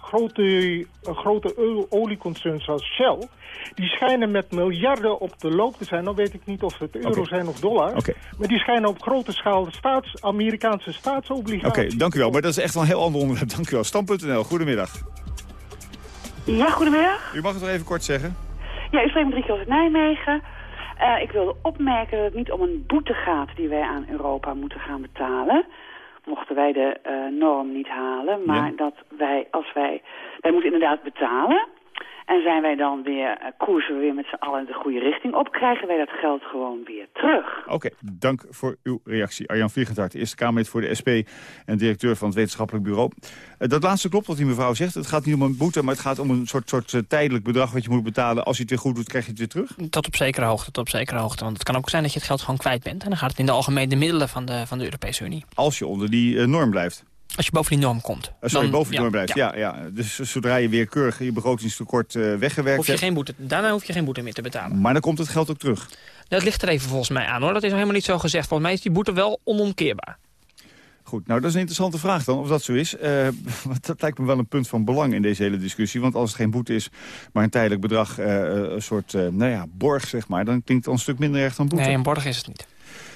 grote, grote olieconcerns zoals Shell... die schijnen met miljarden op de loop te zijn. Dan weet ik niet of het euro okay. zijn of dollar. Okay. Maar die schijnen op grote schaal staats, Amerikaanse staatsobligaties. Oké, okay, dank u wel. Maar dat is echt wel een heel ander onderwerp. Dank u wel. Stam.nl, goedemiddag. Ja, goedemiddag. U mag het nog even kort zeggen. Ja, u spreekt met Rieke uit Nijmegen. Uh, ik wilde opmerken dat het niet om een boete gaat die wij aan Europa moeten gaan betalen. Mochten wij de uh, norm niet halen. Maar ja. dat wij, als wij, wij moeten inderdaad betalen. En zijn wij dan weer, uh, koersen we weer met z'n allen de goede richting op... krijgen wij dat geld gewoon weer terug. Oké, okay, dank voor uw reactie. Arjan Vliegentart, Eerste Kamerlid voor de SP... en directeur van het Wetenschappelijk Bureau. Uh, dat laatste klopt wat die mevrouw zegt. Het gaat niet om een boete, maar het gaat om een soort, soort uh, tijdelijk bedrag... wat je moet betalen. Als je het weer goed doet, krijg je het weer terug? Tot op zekere hoogte, tot op zekere hoogte. Want het kan ook zijn dat je het geld gewoon kwijt bent. En dan gaat het in de algemene middelen van de, van de Europese Unie. Als je onder die norm blijft? Als je boven die norm komt. Uh, sorry, dan, boven die ja, norm blijft. Ja. Ja, ja. Dus zodra je weer keurig je begrotingstekort uh, weggewerkt hoef je geen boete, Daarna hoef je geen boete meer te betalen. Maar dan komt het geld ook terug. Dat ligt er even volgens mij aan hoor. Dat is nog helemaal niet zo gezegd. Volgens mij is die boete wel onomkeerbaar. Goed, nou dat is een interessante vraag dan, of dat zo is. (laughs) Uh, dat lijkt me wel een punt van belang in deze hele discussie. Want als het geen boete is, maar een tijdelijk bedrag, uh, een soort uh, nou ja, borg zeg maar... dan klinkt het al een stuk minder erg dan boete. Nee, een borg is het niet.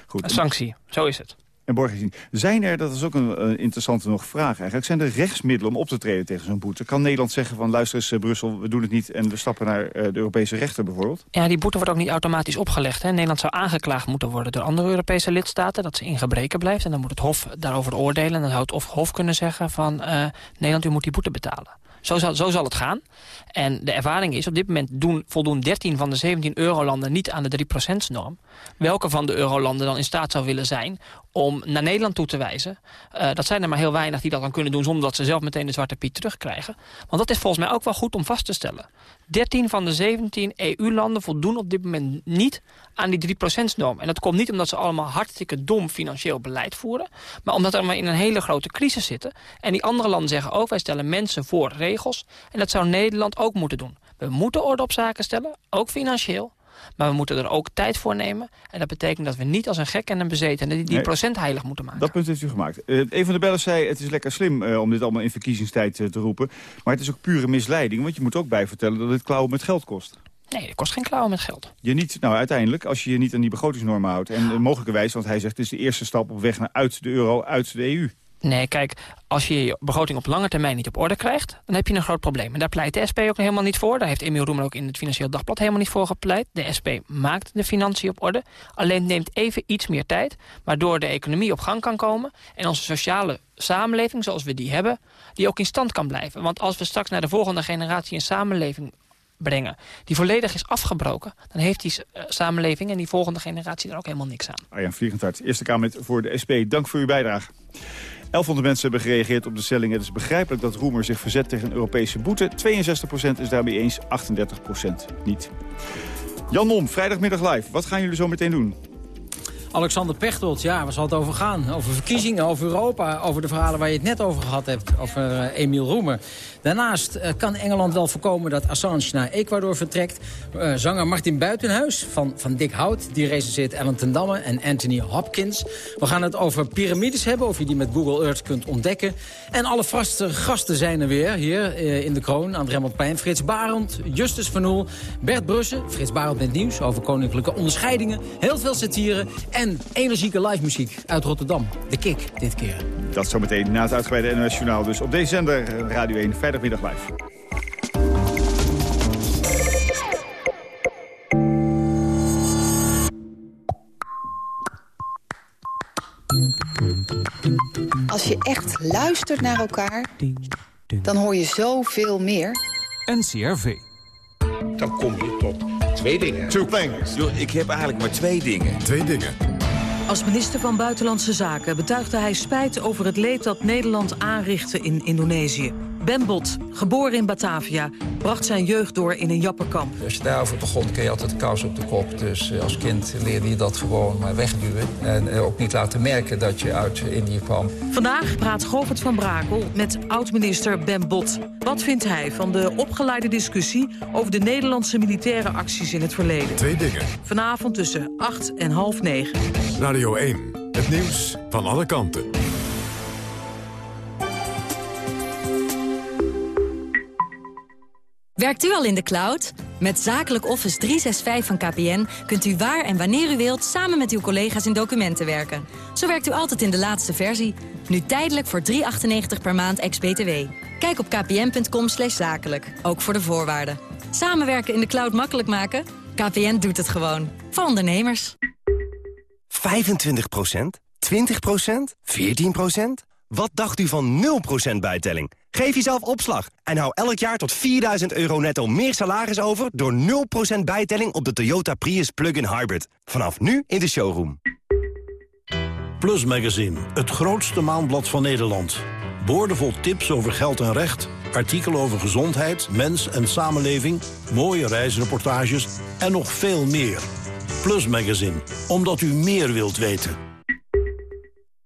Goed. Een sanctie, zo is het. En borggezien. Zijn er, dat is ook een, interessante nog vraag eigenlijk... zijn er rechtsmiddelen om op te treden tegen zo'n boete? Kan Nederland zeggen van luister eens Brussel, we doen het niet... en we stappen naar uh, de Europese rechter bijvoorbeeld? Ja, die boete wordt ook niet automatisch opgelegd. Hè. Nederland zou aangeklaagd moeten worden door andere Europese lidstaten... dat ze in gebreken blijft en dan moet het Hof daarover oordelen... en dan zou het Hof kunnen zeggen van uh, Nederland, u moet die boete betalen. Zo zal, zo zal het gaan. En de ervaring is, op dit moment doen, voldoen 13 van de 17 eurolanden niet aan de 3%-norm. Welke van de eurolanden dan in staat zou willen zijn om naar Nederland toe te wijzen. Uh, dat zijn er maar heel weinig die dat dan kunnen doen... zonder dat ze zelf meteen de zwarte piet terugkrijgen. Want dat is volgens mij ook wel goed om vast te stellen. 13 van de 17 EU-landen voldoen op dit moment niet aan die 3%-norm. En dat komt niet omdat ze allemaal hartstikke dom financieel beleid voeren... maar omdat we in een hele grote crisis zitten. En die andere landen zeggen ook, wij stellen mensen voor regels. En dat zou Nederland ook moeten doen. We moeten orde op zaken stellen, ook financieel. Maar we moeten er ook tijd voor nemen. En dat betekent dat we niet als een gek en een bezeten... die, die nee, procent heilig moeten maken. Dat punt heeft u gemaakt. Uh, een van de bellers zei, het is lekker slim uh, om dit allemaal in verkiezingstijd uh, te roepen. Maar het is ook pure misleiding. Want je moet ook bijvertellen dat dit klauwen met geld kost. Nee, het kost geen klauwen met geld. Je niet, nou uiteindelijk, als je je niet aan die begrotingsnormen houdt... en mogelijkerwijs, want hij zegt, het is de eerste stap op weg naar uit de euro, uit de EU. Nee, kijk, als je je begroting op lange termijn niet op orde krijgt... dan heb je een groot probleem. En daar pleit de SP ook helemaal niet voor. Daar heeft Emiel Roemer ook in het Financieel Dagblad helemaal niet voor gepleit. De SP maakt de financiën op orde. Alleen neemt even iets meer tijd... waardoor de economie op gang kan komen... en onze sociale samenleving, zoals we die hebben... die ook in stand kan blijven. Want als we straks naar de volgende generatie een samenleving brengen... die volledig is afgebroken... dan heeft die uh, samenleving en die volgende generatie er ook helemaal niks aan. Arjan Vliegenthart, Eerste Kamerlid voor de SP. Dank voor uw bijdrage. 1100 mensen hebben gereageerd op de stelling. Het is begrijpelijk dat Roemer zich verzet tegen een Europese boete. 62% is daarmee eens, 38% niet. Jan Mom, vrijdagmiddag live. Wat gaan jullie zo meteen doen? Alexander Pechtold, ja, waar zal het over gaan? Over verkiezingen, over Europa, over de verhalen waar je het net over gehad hebt. Over uh, Emiel Roemer. Daarnaast uh, kan Engeland wel voorkomen dat Assange naar Ecuador vertrekt. Uh, zanger Martin Buitenhuis van, van Dick Hout, die recenseert Ellen ten Damme en Anthony Hopkins. We gaan het over piramides hebben, of je die met Google Earth kunt ontdekken. En alle vaste gasten zijn er weer hier in de kroon aan het Rembrandtplein. Frits Barend, Justus van Oel, Bert Brussen, Frits Barend met nieuws over koninklijke onderscheidingen. Heel veel satire en energieke live muziek uit Rotterdam. De Kick dit keer. Dat zometeen na het uitgebreide Journaal. Dus op deze zender Radio 1, vrijdagmiddag live. Als je echt luistert naar elkaar, dan hoor je zoveel meer. NCRV. Dan kom je tot twee dingen. Two things. Yo, ik heb eigenlijk maar twee dingen. Twee dingen. Als minister van Buitenlandse Zaken betuigde hij spijt over het leed dat Nederland aanrichtte in Indonesië. Ben Bot, geboren in Batavia, bracht zijn jeugd door in een jappenkamp. Als je daarover begon, kreeg je altijd kous op de kop. Dus eh, als kind leerde je dat gewoon maar wegduwen. En eh, ook niet laten merken dat je uit Indië kwam. Vandaag praat Govert van Brakel met oud-minister Ben Bot. Wat vindt hij van de opgeleide discussie over de Nederlandse militaire acties in het verleden? Twee dingen. Vanavond tussen 8 en half 9. Radio 1, het nieuws van alle kanten. Werkt u al in de cloud? Met Zakelijk Office 365 van KPN kunt u waar en wanneer u wilt... samen met uw collega's in documenten werken. Zo werkt u altijd in de laatste versie. Nu tijdelijk voor 3,98 per maand ex-BTW. Kijk op kpn.com zakelijk, ook voor de voorwaarden. Samenwerken in de cloud makkelijk maken? KPN doet het gewoon. Voor ondernemers. 25% 20% 14 Wat dacht u van 0% bijtelling? Geef jezelf opslag en hou elk jaar tot 4000 euro netto meer salaris over... door 0% bijtelling op de Toyota Prius Plug-in Hybrid. Vanaf nu in de showroom. Plus Magazine, het grootste maandblad van Nederland. Boordevol tips over geld en recht, artikelen over gezondheid, mens en samenleving... mooie reisreportages en nog veel meer. Plus Magazine, omdat u meer wilt weten.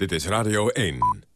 Dit is Radio 1.